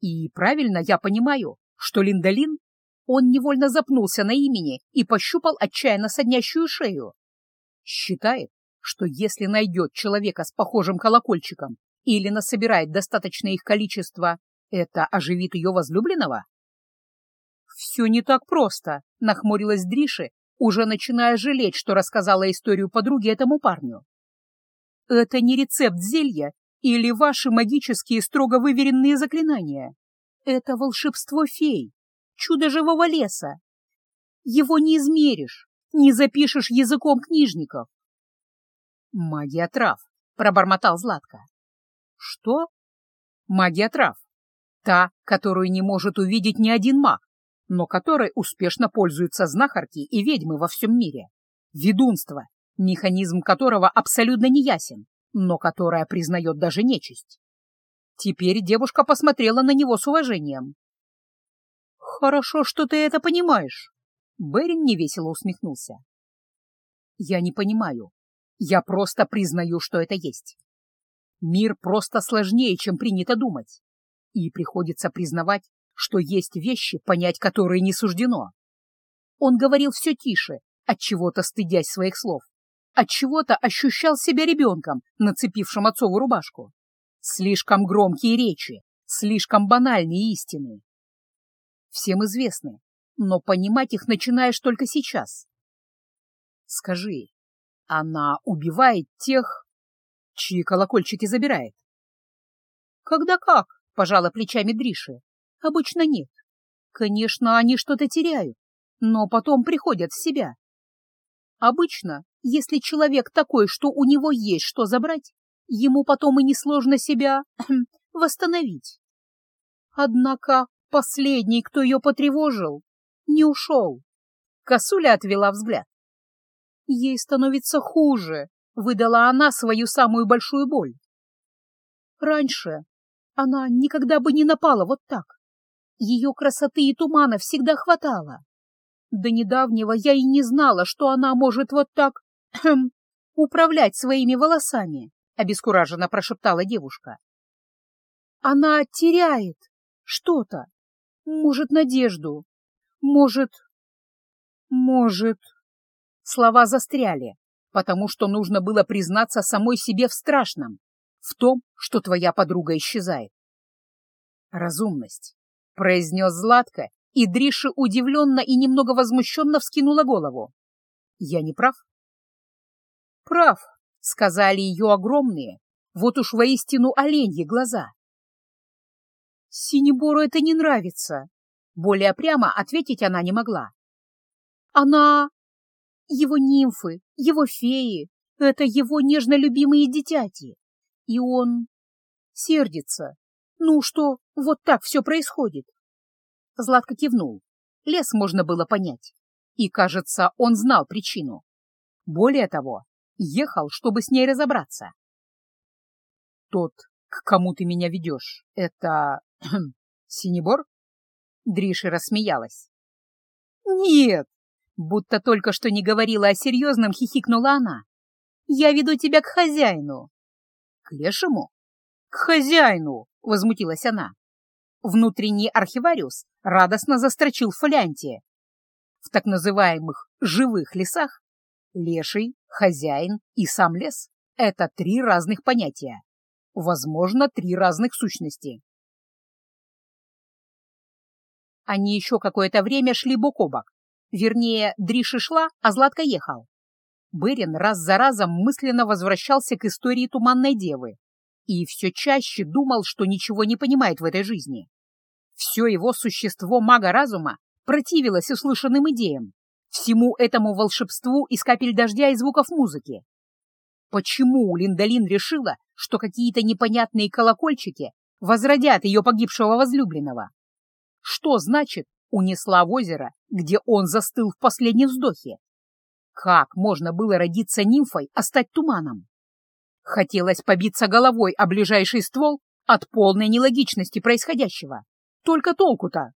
И правильно я понимаю, что Линдалин, он невольно запнулся на имени и пощупал отчаянно соднящую шею. Считает, что если найдет человека с похожим колокольчиком или насобирает достаточное их количество, это оживит ее возлюбленного? «Все не так просто», — нахмурилась Дриши, уже начиная жалеть, что рассказала историю подруги этому парню. «Это не рецепт зелья или ваши магические строго выверенные заклинания. Это волшебство фей, чудо живого леса. Его не измеришь, не запишешь языком книжников. «Магия трав», — пробормотал Златко. «Что?» «Магия трав. Та, которую не может увидеть ни один маг, но которой успешно пользуются знахарки и ведьмы во всем мире. Ведунство, механизм которого абсолютно неясен, но которое признает даже нечисть. Теперь девушка посмотрела на него с уважением. «Хорошо, что ты это понимаешь», — Берин невесело усмехнулся. «Я не понимаю. Я просто признаю, что это есть. Мир просто сложнее, чем принято думать. И приходится признавать, что есть вещи, понять которые не суждено. Он говорил все тише, от чего-то стыдясь своих слов, от чего-то ощущал себя ребенком, нацепившим отцову рубашку. Слишком громкие речи, слишком банальные истины. Всем известны, но понимать их начинаешь только сейчас. Скажи, она убивает тех, чьи колокольчики забирает? Когда как, пожала плечами Дриши. Обычно нет. Конечно, они что-то теряют, но потом приходят в себя. Обычно, если человек такой, что у него есть что забрать, ему потом и несложно себя восстановить. Однако последний, кто ее потревожил, не ушел. Косуля отвела взгляд. Ей становится хуже, выдала она свою самую большую боль. Раньше она никогда бы не напала вот так. Ее красоты и тумана всегда хватало. До недавнего я и не знала, что она может вот так управлять своими волосами, обескураженно прошептала девушка. Она теряет что-то. Может, надежду. Может... Может... Слова застряли, потому что нужно было признаться самой себе в страшном, в том, что твоя подруга исчезает. Разумность произнес Златко, и Дриша удивленно и немного возмущенно вскинула голову. «Я не прав?» «Прав», — сказали ее огромные, вот уж воистину оленьи глаза. «Синебору это не нравится», — более прямо ответить она не могла. «Она... его нимфы, его феи, это его нежно любимые дитяти, и он сердится, ну что, вот так все происходит? Златко кивнул. Лес можно было понять. И, кажется, он знал причину. Более того, ехал, чтобы с ней разобраться. Тот, к кому ты меня ведешь, это... Синебор? Дриши рассмеялась. Нет, будто только что не говорила о серьезном, хихикнула она. Я веду тебя к хозяину. К лешему? К хозяину, — возмутилась она. Внутренний архивариус радостно застрочил фолианте. В так называемых «живых лесах» леший, хозяин и сам лес — это три разных понятия. Возможно, три разных сущности. Они еще какое-то время шли бок о бок. Вернее, Дриши шла, а Златка ехал. Берин раз за разом мысленно возвращался к истории Туманной Девы и все чаще думал, что ничего не понимает в этой жизни. Все его существо мага-разума противилось услышанным идеям, всему этому волшебству из капель дождя и звуков музыки. Почему Линдалин решила, что какие-то непонятные колокольчики возродят ее погибшего возлюбленного? Что значит «унесла в озеро», где он застыл в последнем вздохе? Как можно было родиться нимфой, а стать туманом? Хотелось побиться головой о ближайший ствол от полной нелогичности происходящего. Только толку-то?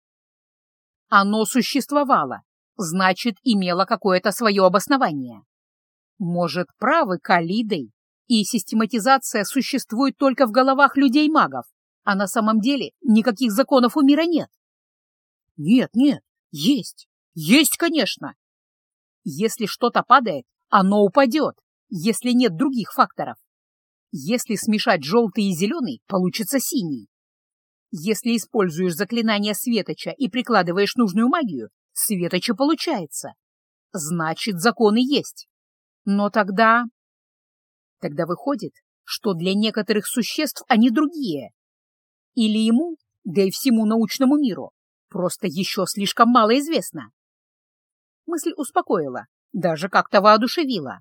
Оно существовало, значит, имело какое-то свое обоснование. Может, правы Калидой, и систематизация существует только в головах людей-магов, а на самом деле никаких законов у мира нет? Нет, нет, есть, есть, конечно. Если что-то падает, оно упадет, если нет других факторов. Если смешать желтый и зеленый, получится синий. Если используешь заклинание Светоча и прикладываешь нужную магию, Светоча получается. Значит, законы есть. Но тогда... Тогда выходит, что для некоторых существ они другие. Или ему, да и всему научному миру, просто еще слишком мало известно. Мысль успокоила, даже как-то воодушевила.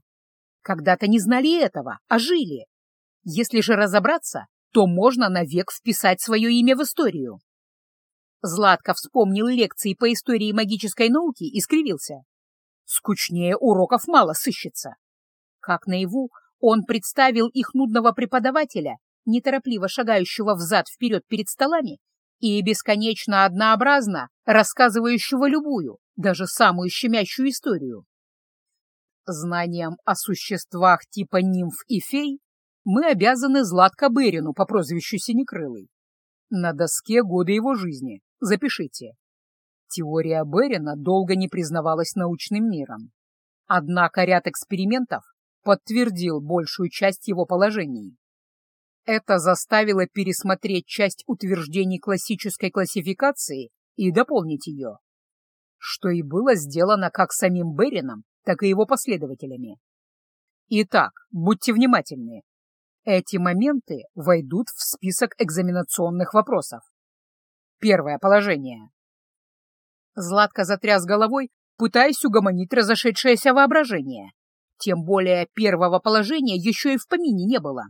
Когда-то не знали этого, а жили. Если же разобраться, то можно навек вписать свое имя в историю. Златко вспомнил лекции по истории магической науки и скривился. Скучнее уроков мало сыщется. Как наяву, он представил их нудного преподавателя, неторопливо шагающего взад-вперед перед столами и бесконечно однообразно рассказывающего любую, даже самую щемящую историю. Знанием о существах типа нимф и фей мы обязаны Златко Берину по прозвищу Синекрылый. На доске годы его жизни. Запишите. Теория Берина долго не признавалась научным миром. Однако ряд экспериментов подтвердил большую часть его положений. Это заставило пересмотреть часть утверждений классической классификации и дополнить ее, что и было сделано как самим Берином, так и его последователями. Итак, будьте внимательны. Эти моменты войдут в список экзаменационных вопросов. Первое положение. Златко затряс головой, пытаясь угомонить разошедшееся воображение. Тем более первого положения еще и в помине не было.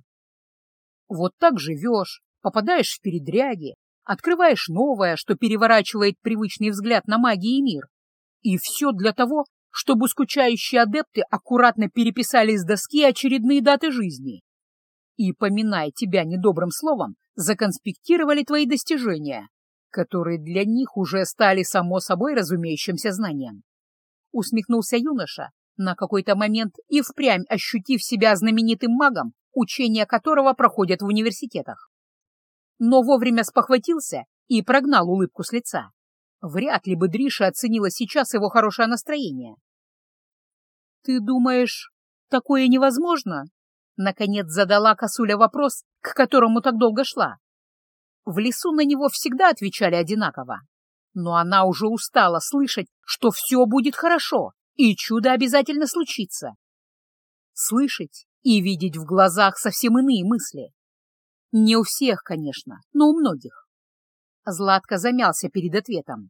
Вот так живешь, попадаешь в передряги, открываешь новое, что переворачивает привычный взгляд на магии и мир. И все для того, чтобы скучающие адепты аккуратно переписали с доски очередные даты жизни и, поминая тебя недобрым словом, законспектировали твои достижения, которые для них уже стали само собой разумеющимся знанием. Усмехнулся юноша, на какой-то момент и впрямь ощутив себя знаменитым магом, учения которого проходят в университетах. Но вовремя спохватился и прогнал улыбку с лица. Вряд ли бы Дриша оценила сейчас его хорошее настроение. «Ты думаешь, такое невозможно?» Наконец задала косуля вопрос, к которому так долго шла. В лесу на него всегда отвечали одинаково. Но она уже устала слышать, что все будет хорошо, и чудо обязательно случится. Слышать и видеть в глазах совсем иные мысли. Не у всех, конечно, но у многих. Златко замялся перед ответом.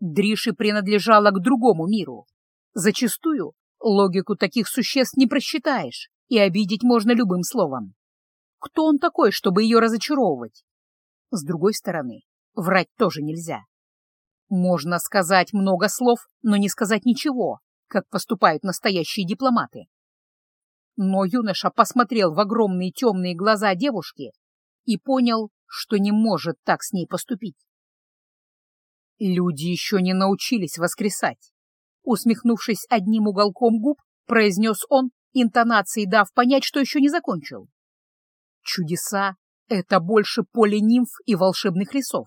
Дриши принадлежала к другому миру. Зачастую логику таких существ не просчитаешь, и обидеть можно любым словом. Кто он такой, чтобы ее разочаровывать? С другой стороны, врать тоже нельзя. Можно сказать много слов, но не сказать ничего, как поступают настоящие дипломаты. Но юноша посмотрел в огромные темные глаза девушки и понял, что не может так с ней поступить. Люди еще не научились воскресать. Усмехнувшись одним уголком губ, произнес он интонацией дав понять, что еще не закончил. Чудеса — это больше поле нимф и волшебных лесов.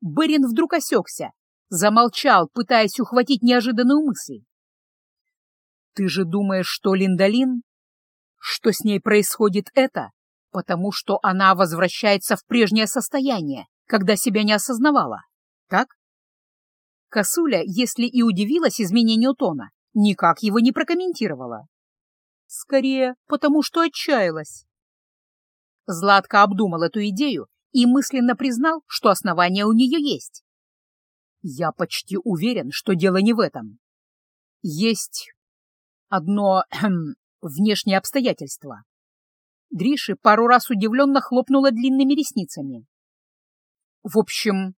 Берин вдруг осекся, замолчал, пытаясь ухватить неожиданную мысль. «Ты же думаешь, что Линдалин? Что с ней происходит это?» Потому что она возвращается в прежнее состояние, когда себя не осознавала. Так? Косуля, если и удивилась изменению тона, никак его не прокомментировала. Скорее, потому что отчаялась. Златко обдумал эту идею и мысленно признал, что основания у нее есть. Я почти уверен, что дело не в этом. Есть одно эм, внешнее обстоятельство. Дриши пару раз удивленно хлопнула длинными ресницами. В общем,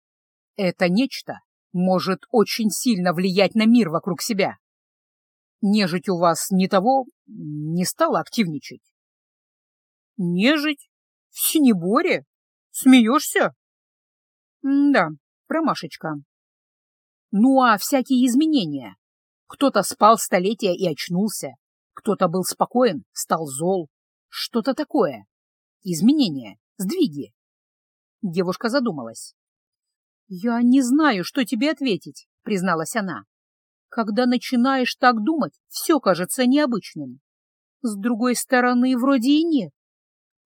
это нечто может очень сильно влиять на мир вокруг себя. Нежить у вас не того не стала активничать. Нежить? Синеборе? Смеешься? Да, промашечка. Ну а всякие изменения? Кто-то спал столетия и очнулся, кто-то был спокоен, стал зол. Что-то такое. Изменения, сдвиги. Девушка задумалась. «Я не знаю, что тебе ответить», — призналась она. «Когда начинаешь так думать, все кажется необычным. С другой стороны, вроде и нет.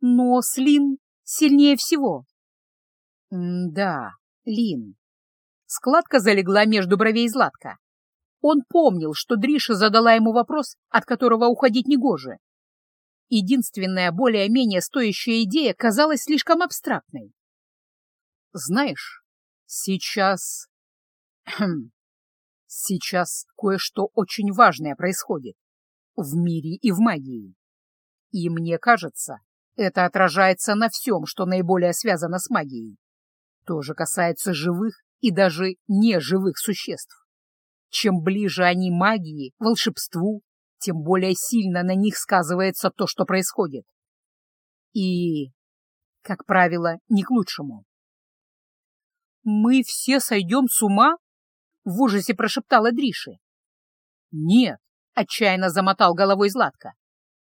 Но с Лин сильнее всего». «Да, Лин». Складка залегла между бровей Златка. Он помнил, что Дриша задала ему вопрос, от которого уходить негоже. Единственная более-менее стоящая идея казалась слишком абстрактной. «Знаешь, сейчас... Хм, сейчас кое-что очень важное происходит в мире и в магии. И мне кажется, это отражается на всем, что наиболее связано с магией. Тоже касается живых и даже неживых существ. Чем ближе они магии, волшебству, тем более сильно на них сказывается то, что происходит. И, как правило, не к лучшему. «Мы все сойдем с ума?» — в ужасе прошептала Дриши. «Нет», — отчаянно замотал головой Златка.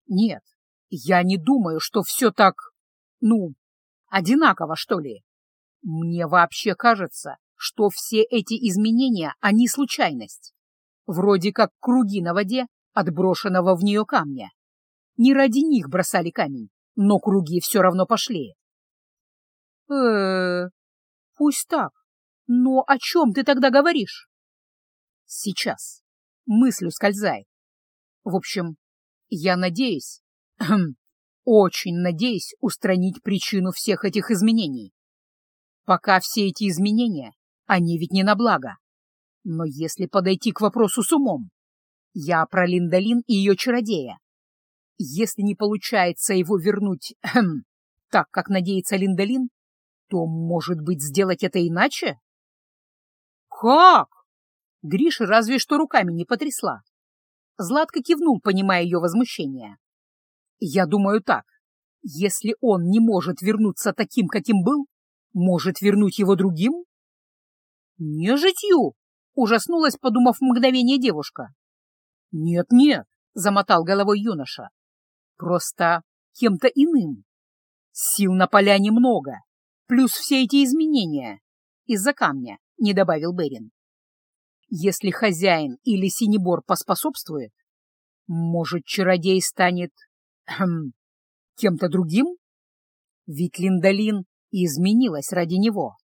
«Нет, я не думаю, что все так, ну, одинаково, что ли. Мне вообще кажется, что все эти изменения, они случайность. Вроде как круги на воде отброшенного в нее камня. Не ради них бросали камень, но круги все равно пошли. э, -э пусть так. Но о чем ты тогда говоришь? Сейчас. Мысль ускользает. В общем, я надеюсь, очень надеюсь устранить причину всех этих изменений. Пока все эти изменения, они ведь не на благо. Но если подойти к вопросу с умом, я про Линдалин и ее чародея. Если не получается его вернуть эм, так, как надеется Линдалин, то, может быть, сделать это иначе? Как? Гриша разве что руками не потрясла. Златко кивнул, понимая ее возмущение. Я думаю так. Если он не может вернуться таким, каким был, может вернуть его другим? Нежитью? Ужаснулась, подумав мгновение девушка. «Нет-нет», — замотал головой юноша, — «просто кем-то иным. Сил на поляне много, плюс все эти изменения. Из-за камня», — не добавил Берин. «Если хозяин или синебор поспособствует, может, чародей станет... Хм, кем-то другим? Ведь Линдалин изменилась ради него.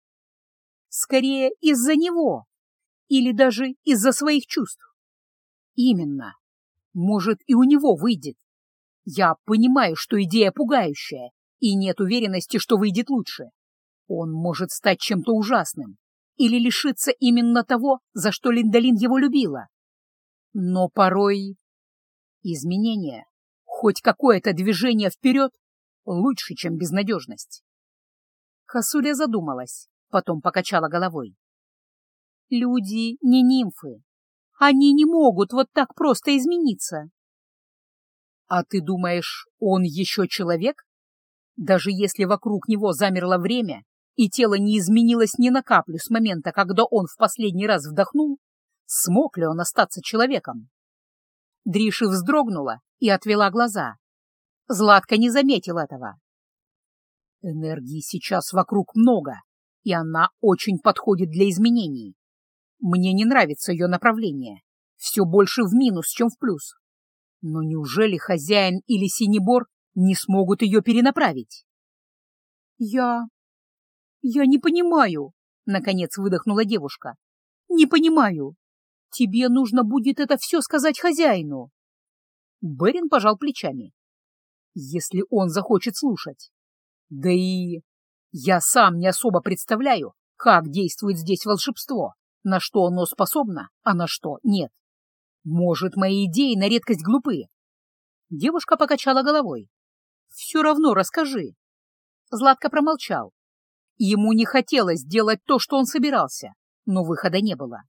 Скорее, из-за него. Или даже из-за своих чувств. Именно. Может, и у него выйдет. Я понимаю, что идея пугающая, и нет уверенности, что выйдет лучше. Он может стать чем-то ужасным или лишиться именно того, за что Линдалин его любила. Но порой изменение, хоть какое-то движение вперед, лучше, чем безнадежность. Хасуля задумалась, потом покачала головой. Люди не нимфы, они не могут вот так просто измениться. А ты думаешь, он еще человек? Даже если вокруг него замерло время, и тело не изменилось ни на каплю с момента, когда он в последний раз вдохнул, смог ли он остаться человеком? Дриши вздрогнула и отвела глаза. Златка не заметил этого. Энергии сейчас вокруг много, и она очень подходит для изменений. Мне не нравится ее направление. Все больше в минус, чем в плюс. Но неужели хозяин или синебор не смогут ее перенаправить. «Я... я не понимаю», — наконец выдохнула девушка. «Не понимаю. Тебе нужно будет это все сказать хозяину». Берин пожал плечами. «Если он захочет слушать. Да и я сам не особо представляю, как действует здесь волшебство, на что оно способно, а на что нет. Может, мои идеи на редкость глупы?» Девушка покачала головой. «Все равно расскажи». Златко промолчал. Ему не хотелось делать то, что он собирался, но выхода не было.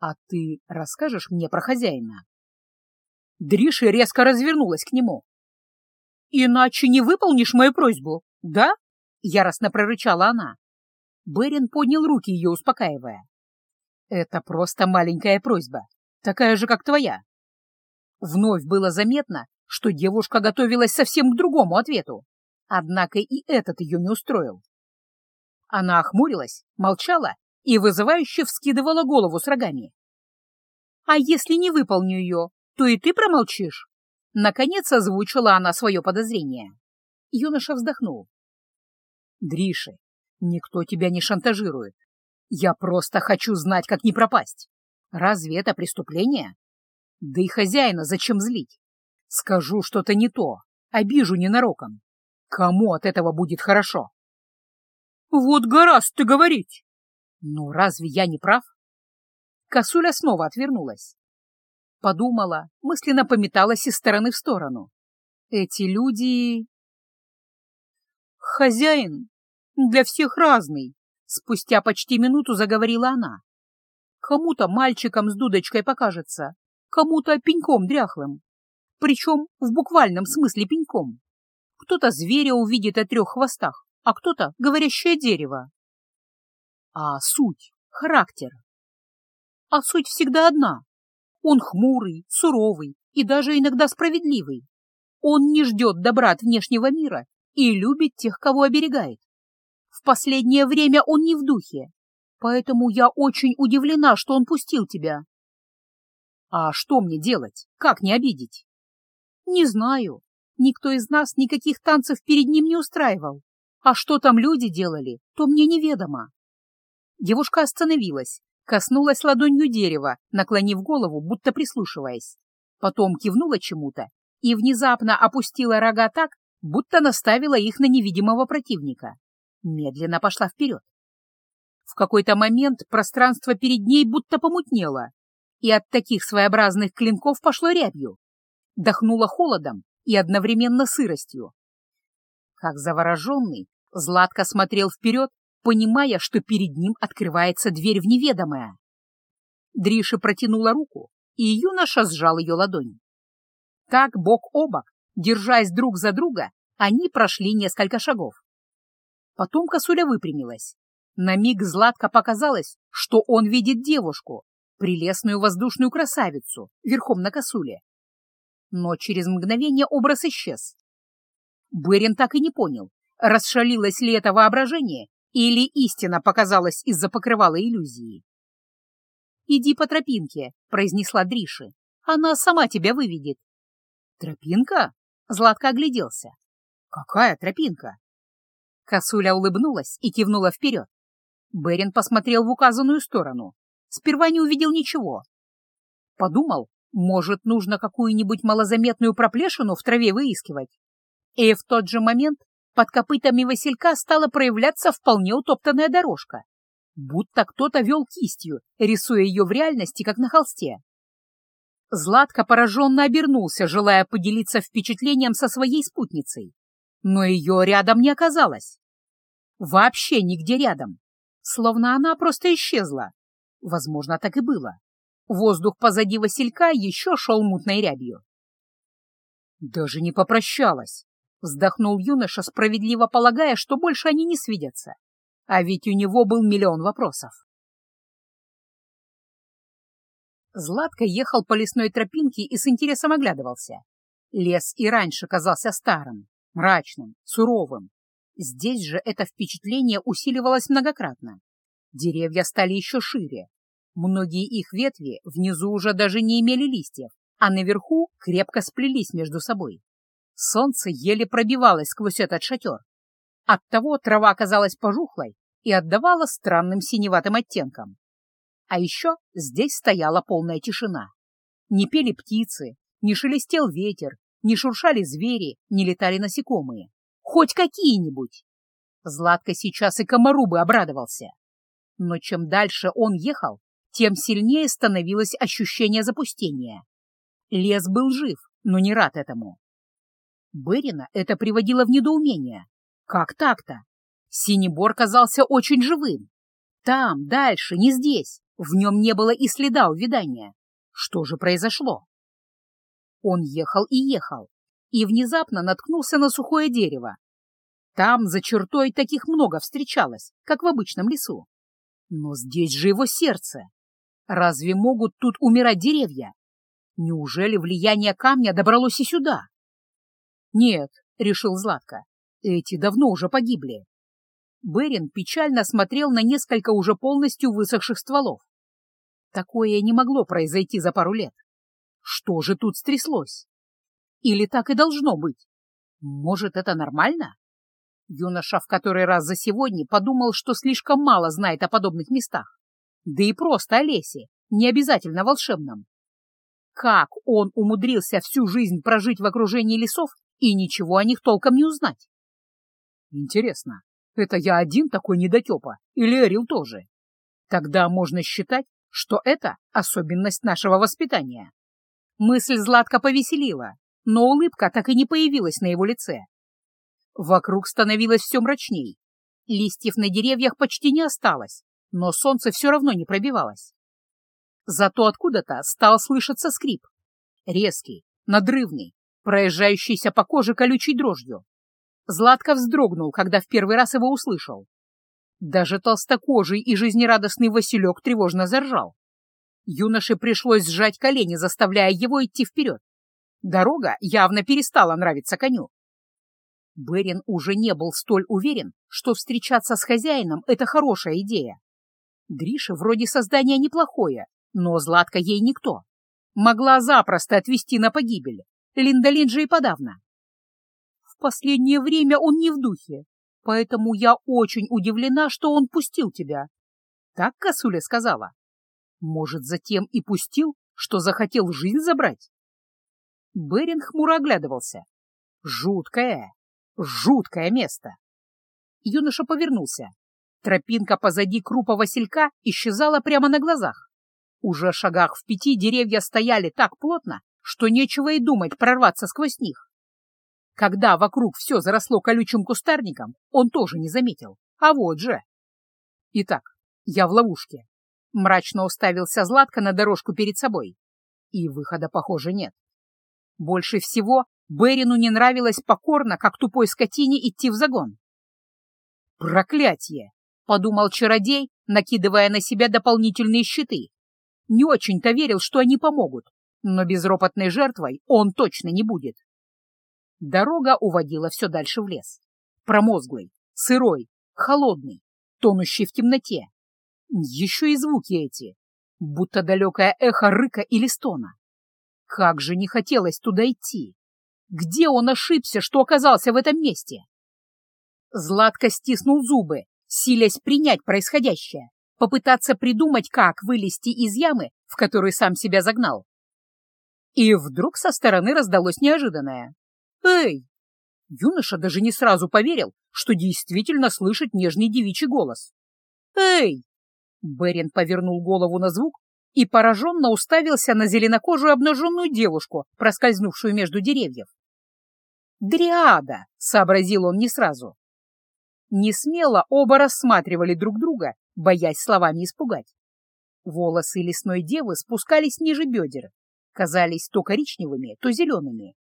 «А ты расскажешь мне про хозяина?» Дриши резко развернулась к нему. «Иначе не выполнишь мою просьбу, да?» — яростно прорычала она. Берин поднял руки, ее успокаивая. «Это просто маленькая просьба, такая же, как твоя». Вновь было заметно, что девушка готовилась совсем к другому ответу, однако и этот ее не устроил. Она охмурилась, молчала и вызывающе вскидывала голову с рогами. «А если не выполню ее, то и ты промолчишь?» Наконец озвучила она свое подозрение. Юноша вздохнул. «Дриши, никто тебя не шантажирует. Я просто хочу знать, как не пропасть. Разве это преступление? Да и хозяина зачем злить? Скажу что-то не то, обижу ненароком. Кому от этого будет хорошо? Вот гораздо ты говорить. Ну, разве я не прав? Косуля снова отвернулась. Подумала, мысленно пометалась из стороны в сторону. Эти люди... Хозяин для всех разный, спустя почти минуту заговорила она. Кому-то мальчиком с дудочкой покажется, кому-то пеньком дряхлым, причем в буквальном смысле пеньком. Кто-то зверя увидит о трех хвостах, а кто-то говорящее дерево. А суть, характер. А суть всегда одна. Он хмурый, суровый и даже иногда справедливый. Он не ждет добра от внешнего мира и любит тех, кого оберегает. В последнее время он не в духе, поэтому я очень удивлена, что он пустил тебя. А что мне делать? Как не обидеть? Не знаю. Никто из нас никаких танцев перед ним не устраивал. А что там люди делали, то мне неведомо. Девушка остановилась, коснулась ладонью дерева, наклонив голову, будто прислушиваясь. Потом кивнула чему-то и внезапно опустила рога так, будто наставила их на невидимого противника. Медленно пошла вперед. В какой-то момент пространство перед ней будто помутнело, и от таких своеобразных клинков пошло рябью. Дохнуло холодом и одновременно сыростью. Как завороженный, Златко смотрел вперед, понимая, что перед ним открывается дверь в неведомое. Дриша протянула руку, и юноша сжал ее ладонь. Так, бок о бок, держась друг за друга, они прошли несколько шагов. Потом косуля выпрямилась. На миг Златко показалось, что он видит девушку, прелестную воздушную красавицу, верхом на косуле. Но через мгновение образ исчез. Берин так и не понял, расшалилось ли это воображение или истина показалась из-за покрывала иллюзии. «Иди по тропинке», — произнесла Дриши. «Она сама тебя выведет». «Тропинка?» — Златко огляделся. «Какая тропинка?» Косуля улыбнулась и кивнула вперед. Берин посмотрел в указанную сторону. Сперва не увидел ничего. Подумал, может, нужно какую-нибудь малозаметную проплешину в траве выискивать. И в тот же момент под копытами Василька стала проявляться вполне утоптанная дорожка, будто кто-то вел кистью, рисуя ее в реальности, как на холсте. Златко пораженно обернулся, желая поделиться впечатлением со своей спутницей, но ее рядом не оказалось. Вообще нигде рядом, словно она просто исчезла, Возможно, так и было. Воздух позади Василька еще шел мутной рябью. «Даже не попрощалась», — вздохнул юноша, справедливо полагая, что больше они не свидятся. А ведь у него был миллион вопросов. Златко ехал по лесной тропинке и с интересом оглядывался. Лес и раньше казался старым, мрачным, суровым. Здесь же это впечатление усиливалось многократно. Деревья стали еще шире. Многие их ветви внизу уже даже не имели листьев, а наверху крепко сплелись между собой. Солнце еле пробивалось сквозь этот шатер. Оттого трава казалась пожухлой и отдавала странным синеватым оттенком. А еще здесь стояла полная тишина. Не пели птицы, не шелестел ветер, не шуршали звери, не летали насекомые. Хоть какие-нибудь. Златко сейчас и комару бы обрадовался. Но чем дальше он ехал, тем сильнее становилось ощущение запустения. Лес был жив, но не рад этому. Берина это приводило в недоумение. Как так-то? Синебор казался очень живым. Там, дальше, не здесь. В нем не было и следа увядания. Что же произошло? Он ехал и ехал, и внезапно наткнулся на сухое дерево. Там за чертой таких много встречалось, как в обычном лесу. Но здесь же его сердце. Разве могут тут умирать деревья? Неужели влияние камня добралось и сюда? Нет, — решил Златко, — эти давно уже погибли. Берин печально смотрел на несколько уже полностью высохших стволов. Такое не могло произойти за пару лет. Что же тут стряслось? Или так и должно быть? Может, это нормально? Юноша в который раз за сегодня подумал, что слишком мало знает о подобных местах. Да и просто о лесе, не обязательно волшебном. Как он умудрился всю жизнь прожить в окружении лесов и ничего о них толком не узнать? Интересно, это я один такой недотепа или Эрил тоже? Тогда можно считать, что это особенность нашего воспитания. Мысль Златка повеселила, но улыбка так и не появилась на его лице. Вокруг становилось все мрачней. Листьев на деревьях почти не осталось, но солнце все равно не пробивалось. Зато откуда-то стал слышаться скрип. Резкий, надрывный, проезжающийся по коже колючей дрожью. Златко вздрогнул, когда в первый раз его услышал. Даже толстокожий и жизнерадостный Василек тревожно заржал. Юноше пришлось сжать колени, заставляя его идти вперед. Дорога явно перестала нравиться коню. Берин уже не был столь уверен, что встречаться с хозяином — это хорошая идея. Гриша вроде создание неплохое, но Златка ей никто. Могла запросто отвести на погибель. Линдолин же и подавно. В последнее время он не в духе, поэтому я очень удивлена, что он пустил тебя. Так Косуля сказала. Может, затем и пустил, что захотел жизнь забрать? Берин хмуро оглядывался. Жуткое, жуткое место. Юноша повернулся. Тропинка позади крупа Василька исчезала прямо на глазах. Уже в шагах в пяти деревья стояли так плотно, что нечего и думать прорваться сквозь них. Когда вокруг все заросло колючим кустарником, он тоже не заметил. А вот же. Итак, я в ловушке. Мрачно уставился Златко на дорожку перед собой. И выхода, похоже, нет. Больше всего Берину не нравилось покорно, как тупой скотине, идти в загон. «Проклятье!» — подумал чародей, накидывая на себя дополнительные щиты. Не очень-то верил, что они помогут, но безропотной жертвой он точно не будет. Дорога уводила все дальше в лес. Промозглый, сырой, холодный, тонущий в темноте. Еще и звуки эти, будто далекое эхо рыка или стона. Как же не хотелось туда идти! Где он ошибся, что оказался в этом месте? Златко стиснул зубы, силясь принять происходящее, попытаться придумать, как вылезти из ямы, в которую сам себя загнал. И вдруг со стороны раздалось неожиданное. «Эй!» Юноша даже не сразу поверил, что действительно слышит нежный девичий голос. «Эй!» Берин повернул голову на звук и пораженно уставился на зеленокожую обнаженную девушку, проскользнувшую между деревьев. «Дриада!» — сообразил он не сразу. Не смело оба рассматривали друг друга, боясь словами испугать. Волосы лесной девы спускались ниже бедер, казались то коричневыми, то зелеными.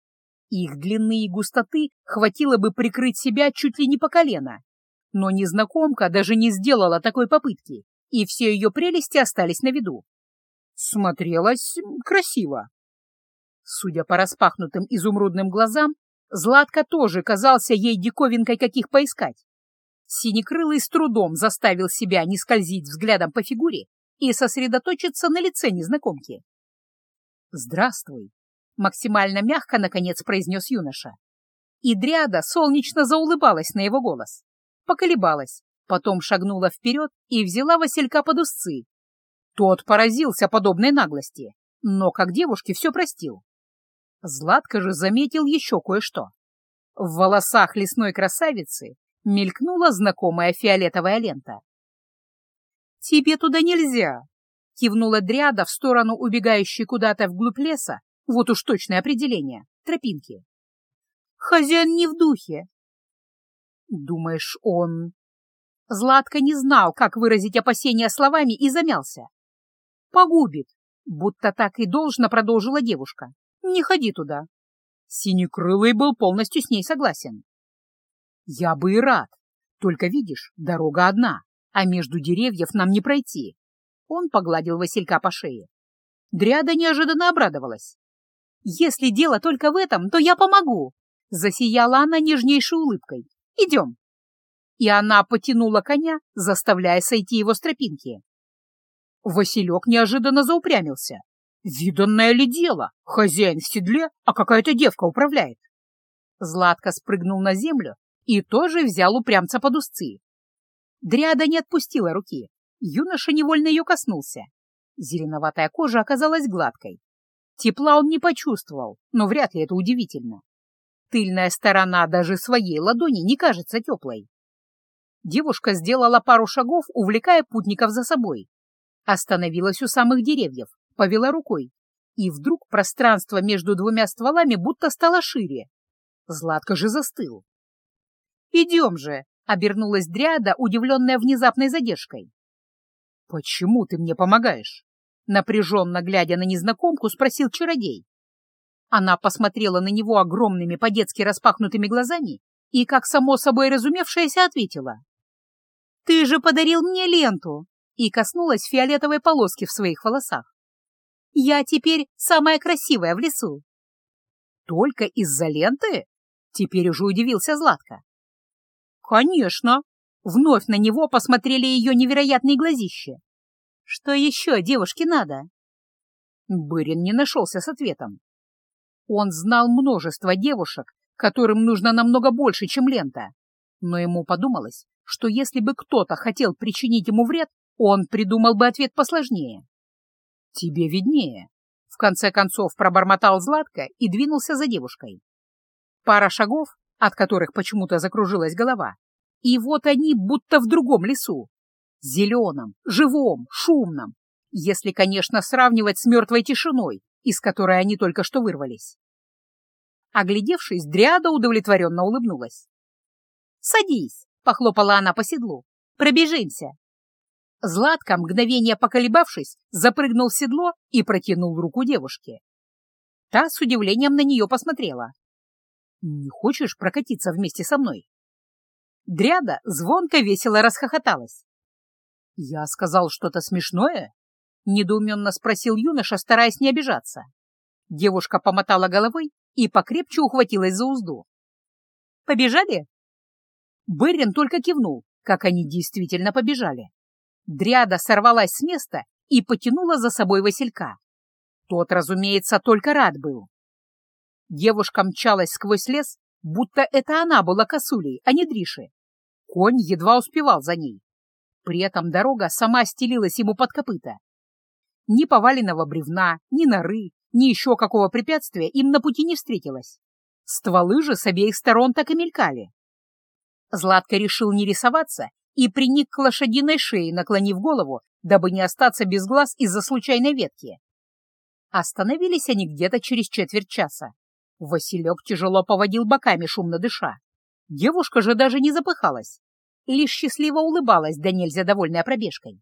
Их длины и густоты хватило бы прикрыть себя чуть ли не по колено. Но незнакомка даже не сделала такой попытки, и все ее прелести остались на виду. Смотрелась красиво. Судя по распахнутым изумрудным глазам, Златка тоже казался ей диковинкой, каких поискать. Синекрылый с трудом заставил себя не скользить взглядом по фигуре и сосредоточиться на лице незнакомки. «Здравствуй», максимально мягко, наконец, произнес юноша. И Дриада солнечно заулыбалась на его голос. Поколебалась, потом шагнула вперед и взяла Василька под узцы. Тот поразился подобной наглости, но как девушке все простил. Златко же заметил еще кое-что. В волосах лесной красавицы мелькнула знакомая фиолетовая лента. «Тебе туда нельзя!» — кивнула Дряда в сторону убегающей куда-то вглубь леса, вот уж точное определение, тропинки. «Хозяин не в духе!» «Думаешь, он...» Златко не знал, как выразить опасения словами, и замялся. «Погубит!» Будто так и должно продолжила девушка. «Не ходи туда!» Синекрылый был полностью с ней согласен. «Я бы и рад. Только видишь, дорога одна, а между деревьев нам не пройти». Он погладил Василька по шее. Дряда неожиданно обрадовалась. «Если дело только в этом, то я помогу!» Засияла она нежнейшей улыбкой. «Идем!» И она потянула коня, заставляя сойти его с тропинки. Василек неожиданно заупрямился. «Виданное ли дело? Хозяин в седле, а какая-то девка управляет!» Златко спрыгнул на землю и тоже взял упрямца под узцы. Дряда не отпустила руки. Юноша невольно ее коснулся. Зеленоватая кожа оказалась гладкой. Тепла он не почувствовал, но вряд ли это удивительно. Тыльная сторона даже своей ладони не кажется теплой. Девушка сделала пару шагов, увлекая путников за собой. Остановилась у самых деревьев, повела рукой, и вдруг пространство между двумя стволами будто стало шире. Златко же застыл. «Идем же!» — обернулась Дриада, удивленная внезапной задержкой. «Почему ты мне помогаешь?» Напряженно глядя на незнакомку, спросил чародей. Она посмотрела на него огромными по-детски распахнутыми глазами и, как само собой разумевшаяся, ответила. «Ты же подарил мне ленту!» и коснулась фиолетовой полоски в своих волосах. «Я теперь самая красивая в лесу!» «Только из-за ленты?» — теперь уже удивился Златко. «Конечно!» — вновь на него посмотрели ее невероятные глазища. «Что еще девушке надо?» Бырин не нашелся с ответом. Он знал множество девушек, которым нужно намного больше, чем лента. Но ему подумалось, что если бы кто-то хотел причинить ему вред, он придумал бы ответ посложнее. «Тебе виднее», — в конце концов пробормотал Златко и двинулся за девушкой. Пара шагов, от которых почему-то закружилась голова, и вот они будто в другом лесу. Зеленом, живом, шумном, если, конечно, сравнивать с мертвой тишиной, из которой они только что вырвались. Оглядевшись, Дриада удовлетворенно улыбнулась. «Садись!» — похлопала она по седлу. «Пробежимся!» Златко, мгновение поколебавшись, запрыгнул в седло и протянул руку девушке. Та с удивлением на нее посмотрела. «Не хочешь прокатиться вместе со мной?» Дряда звонко весело расхохоталась. «Я сказал что-то смешное?» — недоуменно спросил юноша, стараясь не обижаться. Девушка помотала головой и покрепче ухватилась за узду. «Побежали?» Беррин только кивнул, как они действительно побежали. Дряда сорвалась с места и потянула за собой Василька. Тот, разумеется, только рад был. Девушка мчалась сквозь лес, будто это она была косулей, а не Дриши. Конь едва успевал за ней. При этом дорога сама стелилась ему под копыта. Ни поваленного бревна, ни норы, ни еще какого препятствия им на пути не встретилось. Стволы же с обеих сторон так и мелькали. Златко решил не рисоваться и приник к лошадиной шее, наклонив голову, дабы не остаться без глаз из-за случайной ветки. Остановились они где-то через четверть часа. Василек тяжело поводил боками, шумно дыша. Девушка же даже не запыхалась, лишь счастливо улыбалась, да нельзя довольная пробежкой.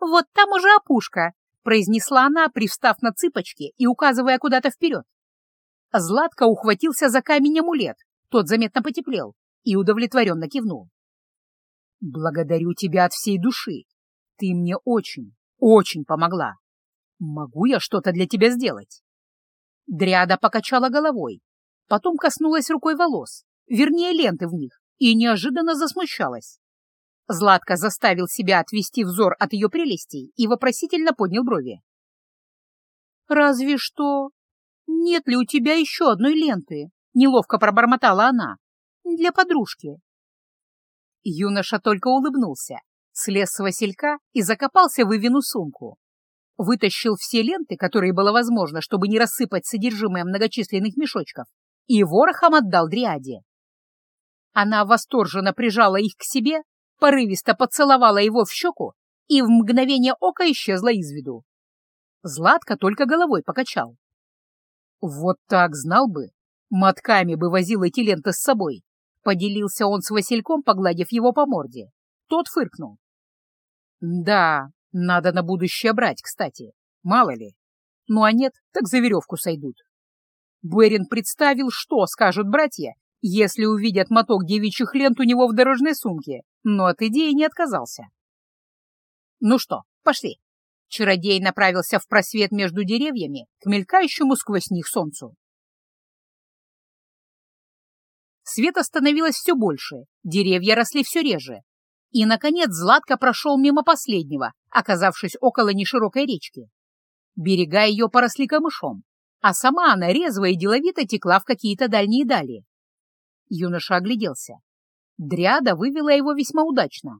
«Вот там уже опушка», — произнесла она, привстав на цыпочки и указывая куда-то вперед. Златко ухватился за камень амулет, тот заметно потеплел и удовлетворенно кивнул. «Благодарю тебя от всей души. Ты мне очень, очень помогла. Могу я что-то для тебя сделать?» Дряда покачала головой, потом коснулась рукой волос, вернее ленты в них, и неожиданно засмущалась. Златко заставил себя отвести взор от ее прелестей и вопросительно поднял брови. «Разве что... Нет ли у тебя еще одной ленты?» — неловко пробормотала она. «Для подружки». Юноша только улыбнулся, слез с василька и закопался в Ивину сумку. Вытащил все ленты, которые было возможно, чтобы не рассыпать содержимое многочисленных мешочков, и ворохом отдал Дриаде. Она восторженно прижала их к себе, порывисто поцеловала его в щеку и в мгновение ока исчезла из виду. Златко только головой покачал. Вот так знал бы, мотками бы возил эти ленты с собой. Поделился он с Васильком, погладив его по морде. Тот фыркнул. Да, надо на будущее брать, кстати. Мало ли. Ну а нет, так за веревку сойдут. Берин представил, что скажут братья, если увидят моток девичьих лент у него в дорожной сумке, но от идеи не отказался. Ну что, пошли. Чародей направился в просвет между деревьями к мелькающему сквозь них солнцу. Света становилось все больше, деревья росли все реже. И, наконец, Златко прошел мимо последнего, оказавшись около неширокой речки. Берега ее поросли камышом, а сама она резво и деловито текла в какие-то дальние дали. Юноша огляделся. Дряда вывела его весьма удачно.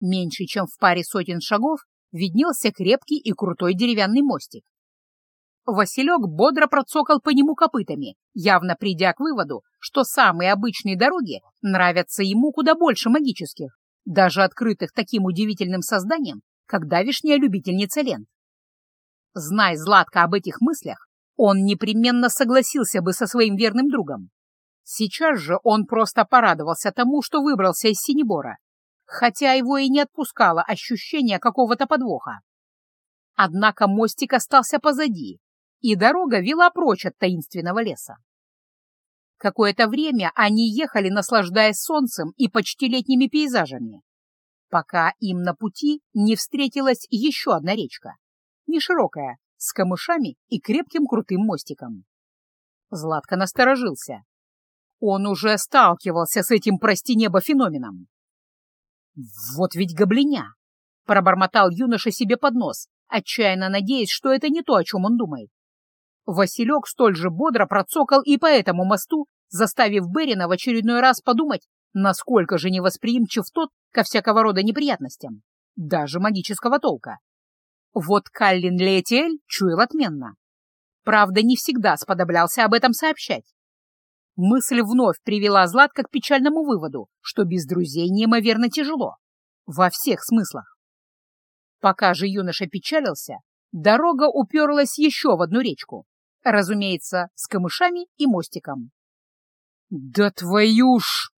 Меньше чем в паре сотен шагов виднелся крепкий и крутой деревянный мостик. Василек бодро процокал по нему копытами, явно придя к выводу, что самые обычные дороги нравятся ему куда больше магических, даже открытых таким удивительным созданием, как давишняя любительница лент. Знай Златка об этих мыслях, он непременно согласился бы со своим верным другом. Сейчас же он просто порадовался тому, что выбрался из Синебора, хотя его и не отпускало ощущение какого-то подвоха. Однако мостик остался позади, и дорога вела прочь от таинственного леса. Какое-то время они ехали, наслаждаясь солнцем и почти летними пейзажами, пока им на пути не встретилась еще одна речка, неширокая, с камышами и крепким крутым мостиком. Златко насторожился. Он уже сталкивался с этим, прости небо, феноменом. «Вот ведь гоблиня!» — пробормотал юноша себе под нос, отчаянно надеясь, что это не то, о чем он думает. Василек столь же бодро процокал и по этому мосту, заставив Берина в очередной раз подумать, насколько же невосприимчив тот ко всякого рода неприятностям, даже магического толка. Вот Каллин Летиэль чуял отменно. Правда, не всегда сподоблялся об этом сообщать. Мысль вновь привела Златка к печальному выводу, что без друзей неимоверно тяжело. Во всех смыслах. Пока же юноша печалился, дорога уперлась еще в одну речку, Разумеется, с камышами и мостиком. «Да твою ж!»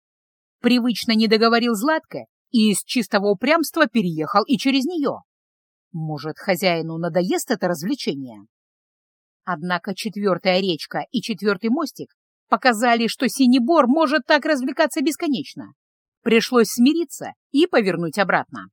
Привычно не договорил Златко и из чистого упрямства переехал и через нее. Может, хозяину надоест это развлечение? Однако четвертая речка и четвертый мостик показали, что Синебор может так развлекаться бесконечно. Пришлось смириться и повернуть обратно.